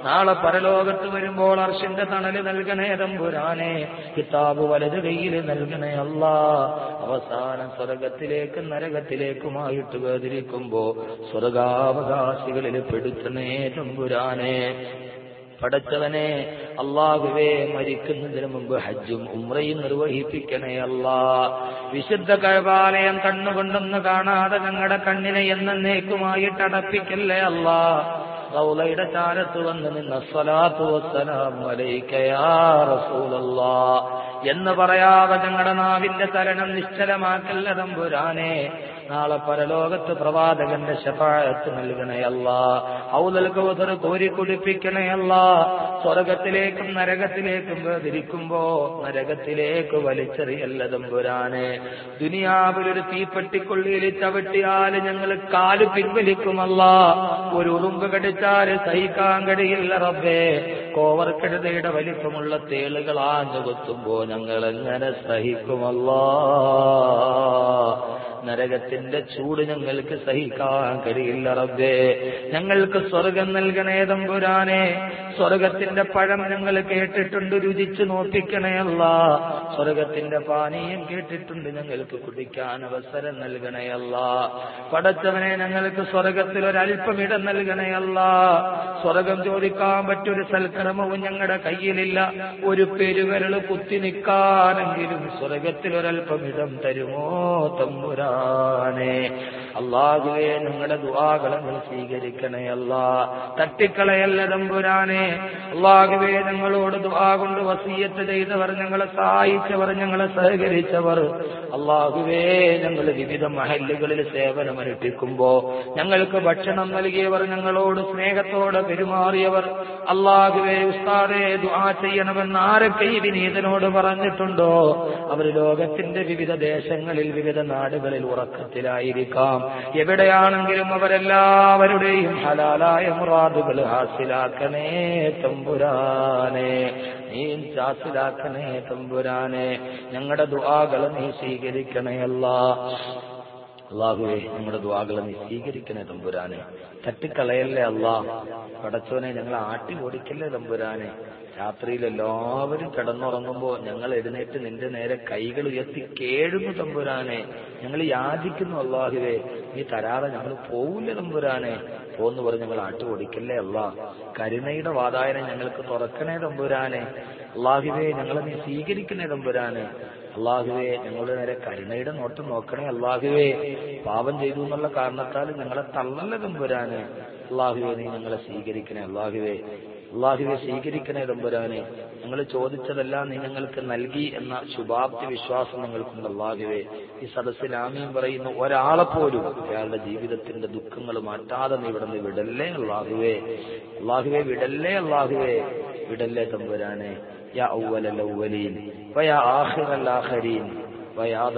നാളെ പരലോകത്ത് വരുമ്പോൾ അർഷിന്റെ തണൽ നൽകണേ തമ്പുരാനെ കിതാബ് വലത് കയ്യിൽ നൽകണേ അല്ല. അവസാനം സ്വർഗത്തിലേക്കും നരകത്തിലേക്കുമായിട്ട് വേദിരിക്കുമ്പോ സ്വർഗാവകാശികളിൽ പെടുത്തണേ തമ്പുരാനെ. പടച്ചവനെ അള്ളാഹുവേ മരിക്കുന്നതിന് മുമ്പ് ഹജ്ജും ഉമ്രയും നിർവഹിപ്പിക്കണേ അല്ലാ. വിശുദ്ധ കഴപാലയം കണ്ണുകൊണ്ടൊന്ന് കാണാതെ ഞങ്ങളുടെ കണ്ണിനെ എന്നേക്കുമായിട്ട് അടപ്പിക്കല്ലേ അല്ലാ. റൗലയുടെ ചാരത്ത് വന്ന് നിന്ന സ്വലാത്തു റസൂലല്ലാ. എന്ന് പറയാതെ ഞങ്ങളുടെ നാവിന്റെ തരണം നിശ്ചലമാക്കല്ല തമ്പുരാനെ. നാളെ പരലോകത്ത് പ്രവാചകന്റെ ശപാഴത്ത് നൽകണയല്ല ഔദൽ കൗതർ കോരി കുടിപ്പിക്കണയല്ല സ്വർഗത്തിലേക്കും നരകത്തിലേക്കും വേദിരിക്കുമ്പോ നരകത്തിലേക്ക് വലിച്ചെറിയല്ല തമ്പുരാനെ. ദുനിയാവിലൊരു തീപ്പെട്ടിക്കൊള്ളിയിൽ ചവിട്ടിയാൽ ഞങ്ങൾ കാൽ പിൻവലിക്കുമല്ല ഒരു ഉറുമ്പ് കടിച്ചാൽ സഹിക്കാൻ കഴിയില്ല റബ്ബേ. കോവർക്കെടുതയുടെ വലിപ്പമുള്ള തേളുകൾ ആഞ്ഞു കൊത്തുമ്പോ ഞങ്ങൾ എങ്ങനെ സഹിക്കുമല്ലാ നരകത്തിന്റെ ചൂട് ഞങ്ങൾക്ക് സഹിക്കാൻ കഴിയില്ല റബ്ബേ. ഞങ്ങൾക്ക് സ്വർഗം നൽകണേ തമ്പുരാനെ. സ്വർഗത്തിന്റെ പഴം ഞങ്ങൾ കേട്ടിട്ടുണ്ട് രുചിച്ചു നോക്കിക്കണേ അല്ല. സ്വർഗത്തിന്റെ പാനീയം കേട്ടിട്ടുണ്ട് ഞങ്ങൾക്ക് കുടിക്കാൻ അവസരം നൽകണേ പടച്ചവനെ ഞങ്ങൾക്ക് സ്വർഗത്തിൽ ഒരല്പം ഇടം നൽകണേ സ്വർഗം ചോദിക്കാൻ പറ്റൊരു സൽക്രമവും ഞങ്ങളുടെ കയ്യിലില്ല. ഒരു പെരുവരൾ കുത്തി നിൽക്കാനെങ്കിലും സ്വർഗത്തിൽ ഒരല്പം ഇടം തരുമോ തമ്പുരാനെ അള്ളാഹുവെ ഞങ്ങളുടെ ദുവാകളെ നീ സ്വീകരിക്കണേ അല്ലാ. തട്ടിക്കളയല്ല തമ്പുരാനെ. അള്ളാഹുവേ ഞങ്ങളോട് ദുവാ കൊണ്ട് വസീയത്ത് ചെയ്തവർ ഞങ്ങളെ സഹായിച്ചവർ ഞങ്ങളെ സഹകരിച്ചവർ. അള്ളാഹുവേ ഞങ്ങൾ വിവിധ മഹല്ലുകളിൽ സേവനമനുഷ്ഠിക്കുമ്പോ ഞങ്ങൾക്ക് ഭക്ഷണം നൽകിയവർ ഞങ്ങളോട് സ്നേഹത്തോടെ പെരുമാറിയവർ. അള്ളാഹുവേ ഉസ്താദെ ദുആ ചെയ്യണമെന്ന് ആരൊക്കെ ഈ വിനീതനോട് പറഞ്ഞിട്ടുണ്ടോ? അവർ ലോകത്തിന്റെ വിവിധ ദേശങ്ങളിൽ വിവിധ നാടുകളിൽ ഉറക്കത്തിലായിരിക്കാം എവിടെയാണെങ്കിലും അവരെല്ലാവരുടെയും ഹലാലായ മുറാദുകൾ ഹാസിലാക്കണേ തമ്പുരാനെ. നീ ഹാസിലാക്കണേ തമ്പുരാനെ. ഞങ്ങളുടെ ദുആകൾ നീ സ്വീകരിക്കണേ അല്ലാ. അള്ളാഹുവെ നമ്മുടെ ദ്വാകളെ നീ സ്വീകരിക്കണേ തമ്പുരാനെ. തട്ടിക്കളയല്ലേ അള്ളാ പടച്ചോനെ ഞങ്ങളെ ആട്ടി ഓടിക്കല്ലേ തമ്പുരാനെ? രാത്രിയിൽ എല്ലാവരും കിടന്നുറങ്ങുമ്പോ ഞങ്ങൾ എഴുന്നേറ്റ് നിന്റെ നേരെ കൈകൾ ഉയർത്തി കേഴുന്നു തമ്പുരാനെ. ഞങ്ങൾ യാചിക്കുന്നു അള്ളാഹുവേ. നീ തരാതെ ഞങ്ങൾ പോവില്ല തമ്പുരാനെ. പോന്ന് പറഞ്ഞ് ഞങ്ങൾ ആട്ടുപൊടിക്കല്ലേ അള്ളാ. കരുണയുടെ വാതായനം ഞങ്ങൾക്ക് തുറക്കണേ തമ്പുരാനെ. അള്ളാഹുവേ ഞങ്ങളെ നീ സ്വീകരിക്കണേ തമ്പുരാനെ. അള്ളാഹുവേ ഞങ്ങളുടെ നേരെ കരുണയുടെ നോട്ടം നോക്കണേ അള്ളാഹുവേ. പാപം ചെയ്തു എന്നുള്ള കാരണത്താൽ ഞങ്ങളെ തള്ളല്ല തമ്പുരാനെ. അള്ളാഹുവേ നീ ഞങ്ങളെ സ്വീകരിക്കണേ അള്ളാഹുവേ. അള്ളാഹുവിനെ സ്വീകരിക്കണേ തമ്പുരാനെ ഞങ്ങൾ ചോദിച്ചതെല്ലാം നീ ഞങ്ങൾക്ക് നൽകി എന്ന ശുഭാപ്തി വിശ്വാസം നിങ്ങൾക്കുണ്ട് അള്ളാഹുവെ. ഈ സദസ്സിൽ ആമീൻ പറയുന്ന ഒരാളെപ്പോലും അയാളുടെ ജീവിതത്തിന്റെ ദുഃഖങ്ങൾ മാറ്റാതെ നീ ഇവിടെ നിന്ന് വിടല്ലേ അള്ളാഹുവേ. അള്ളാഹുവെ വിടല്ലേ അള്ളാഹുവെ. വിടല്ലേ തമ്പുരാനെ. യാ ഔവലീൻ. വയാ വയാ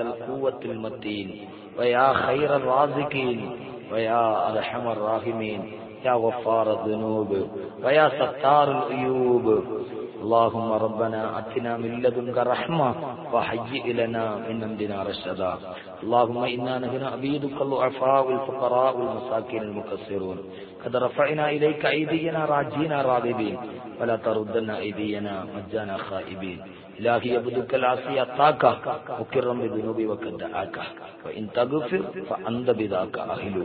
വയാ റാസിഖീൻ. വയാ അർഹമർ റാഹിമീൻ. يا غفار الذنوب ويا ستار العيوب اللهم ربنا آتنا من لدنك رحمة وهيئ لنا من امرنا رشدا. اللهم إنا نحن عبيدك الضعفاء الفقراء والمساكين المكسرون قد رفعنا إليك أيدينا راجين راغبين. ولا تردنا أيدينا مجانا خائبين. إلهي يبدك العصي أطاك مكرا بذنوبي وقد دعاك وإن تغفر فأنت بذاك أهل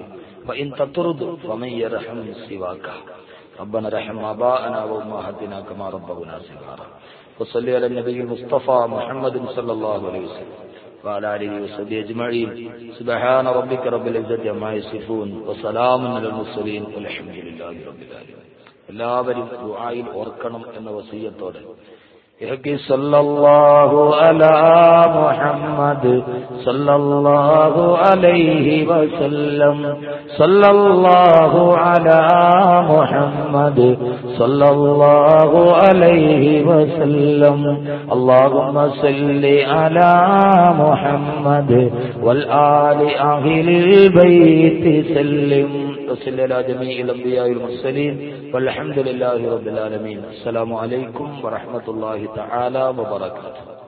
وإن تطرد فمن يرحم سواك ربنا رحم آباءنا وأمهاتنا كما ربونا صغارا وصل على النبي المصطفى محمد صلى الله عليه وسلم وعلى آله وصحبه أجمعين سبحان ربك رب العزة عما يصفون وسلام على المرسلين والحمد لله رب العالمين എല്ലാവരും ദുആയിൽ ഓർക്കണം എന്ന വസീയത്തോടെ کہ صلی اللہ علی محمد صلی اللہ علیہ وسلم. صلی اللہ علی محمد صلی اللہ علیہ وسلم. اللهم صل علی محمد والآل أهل البیت سلم. وصلی علی جميع الانبیاء والمرسلین والحمد لله رب العالمین السلام علیکم ورحمۃ اللہ تعالی وبرکاتہ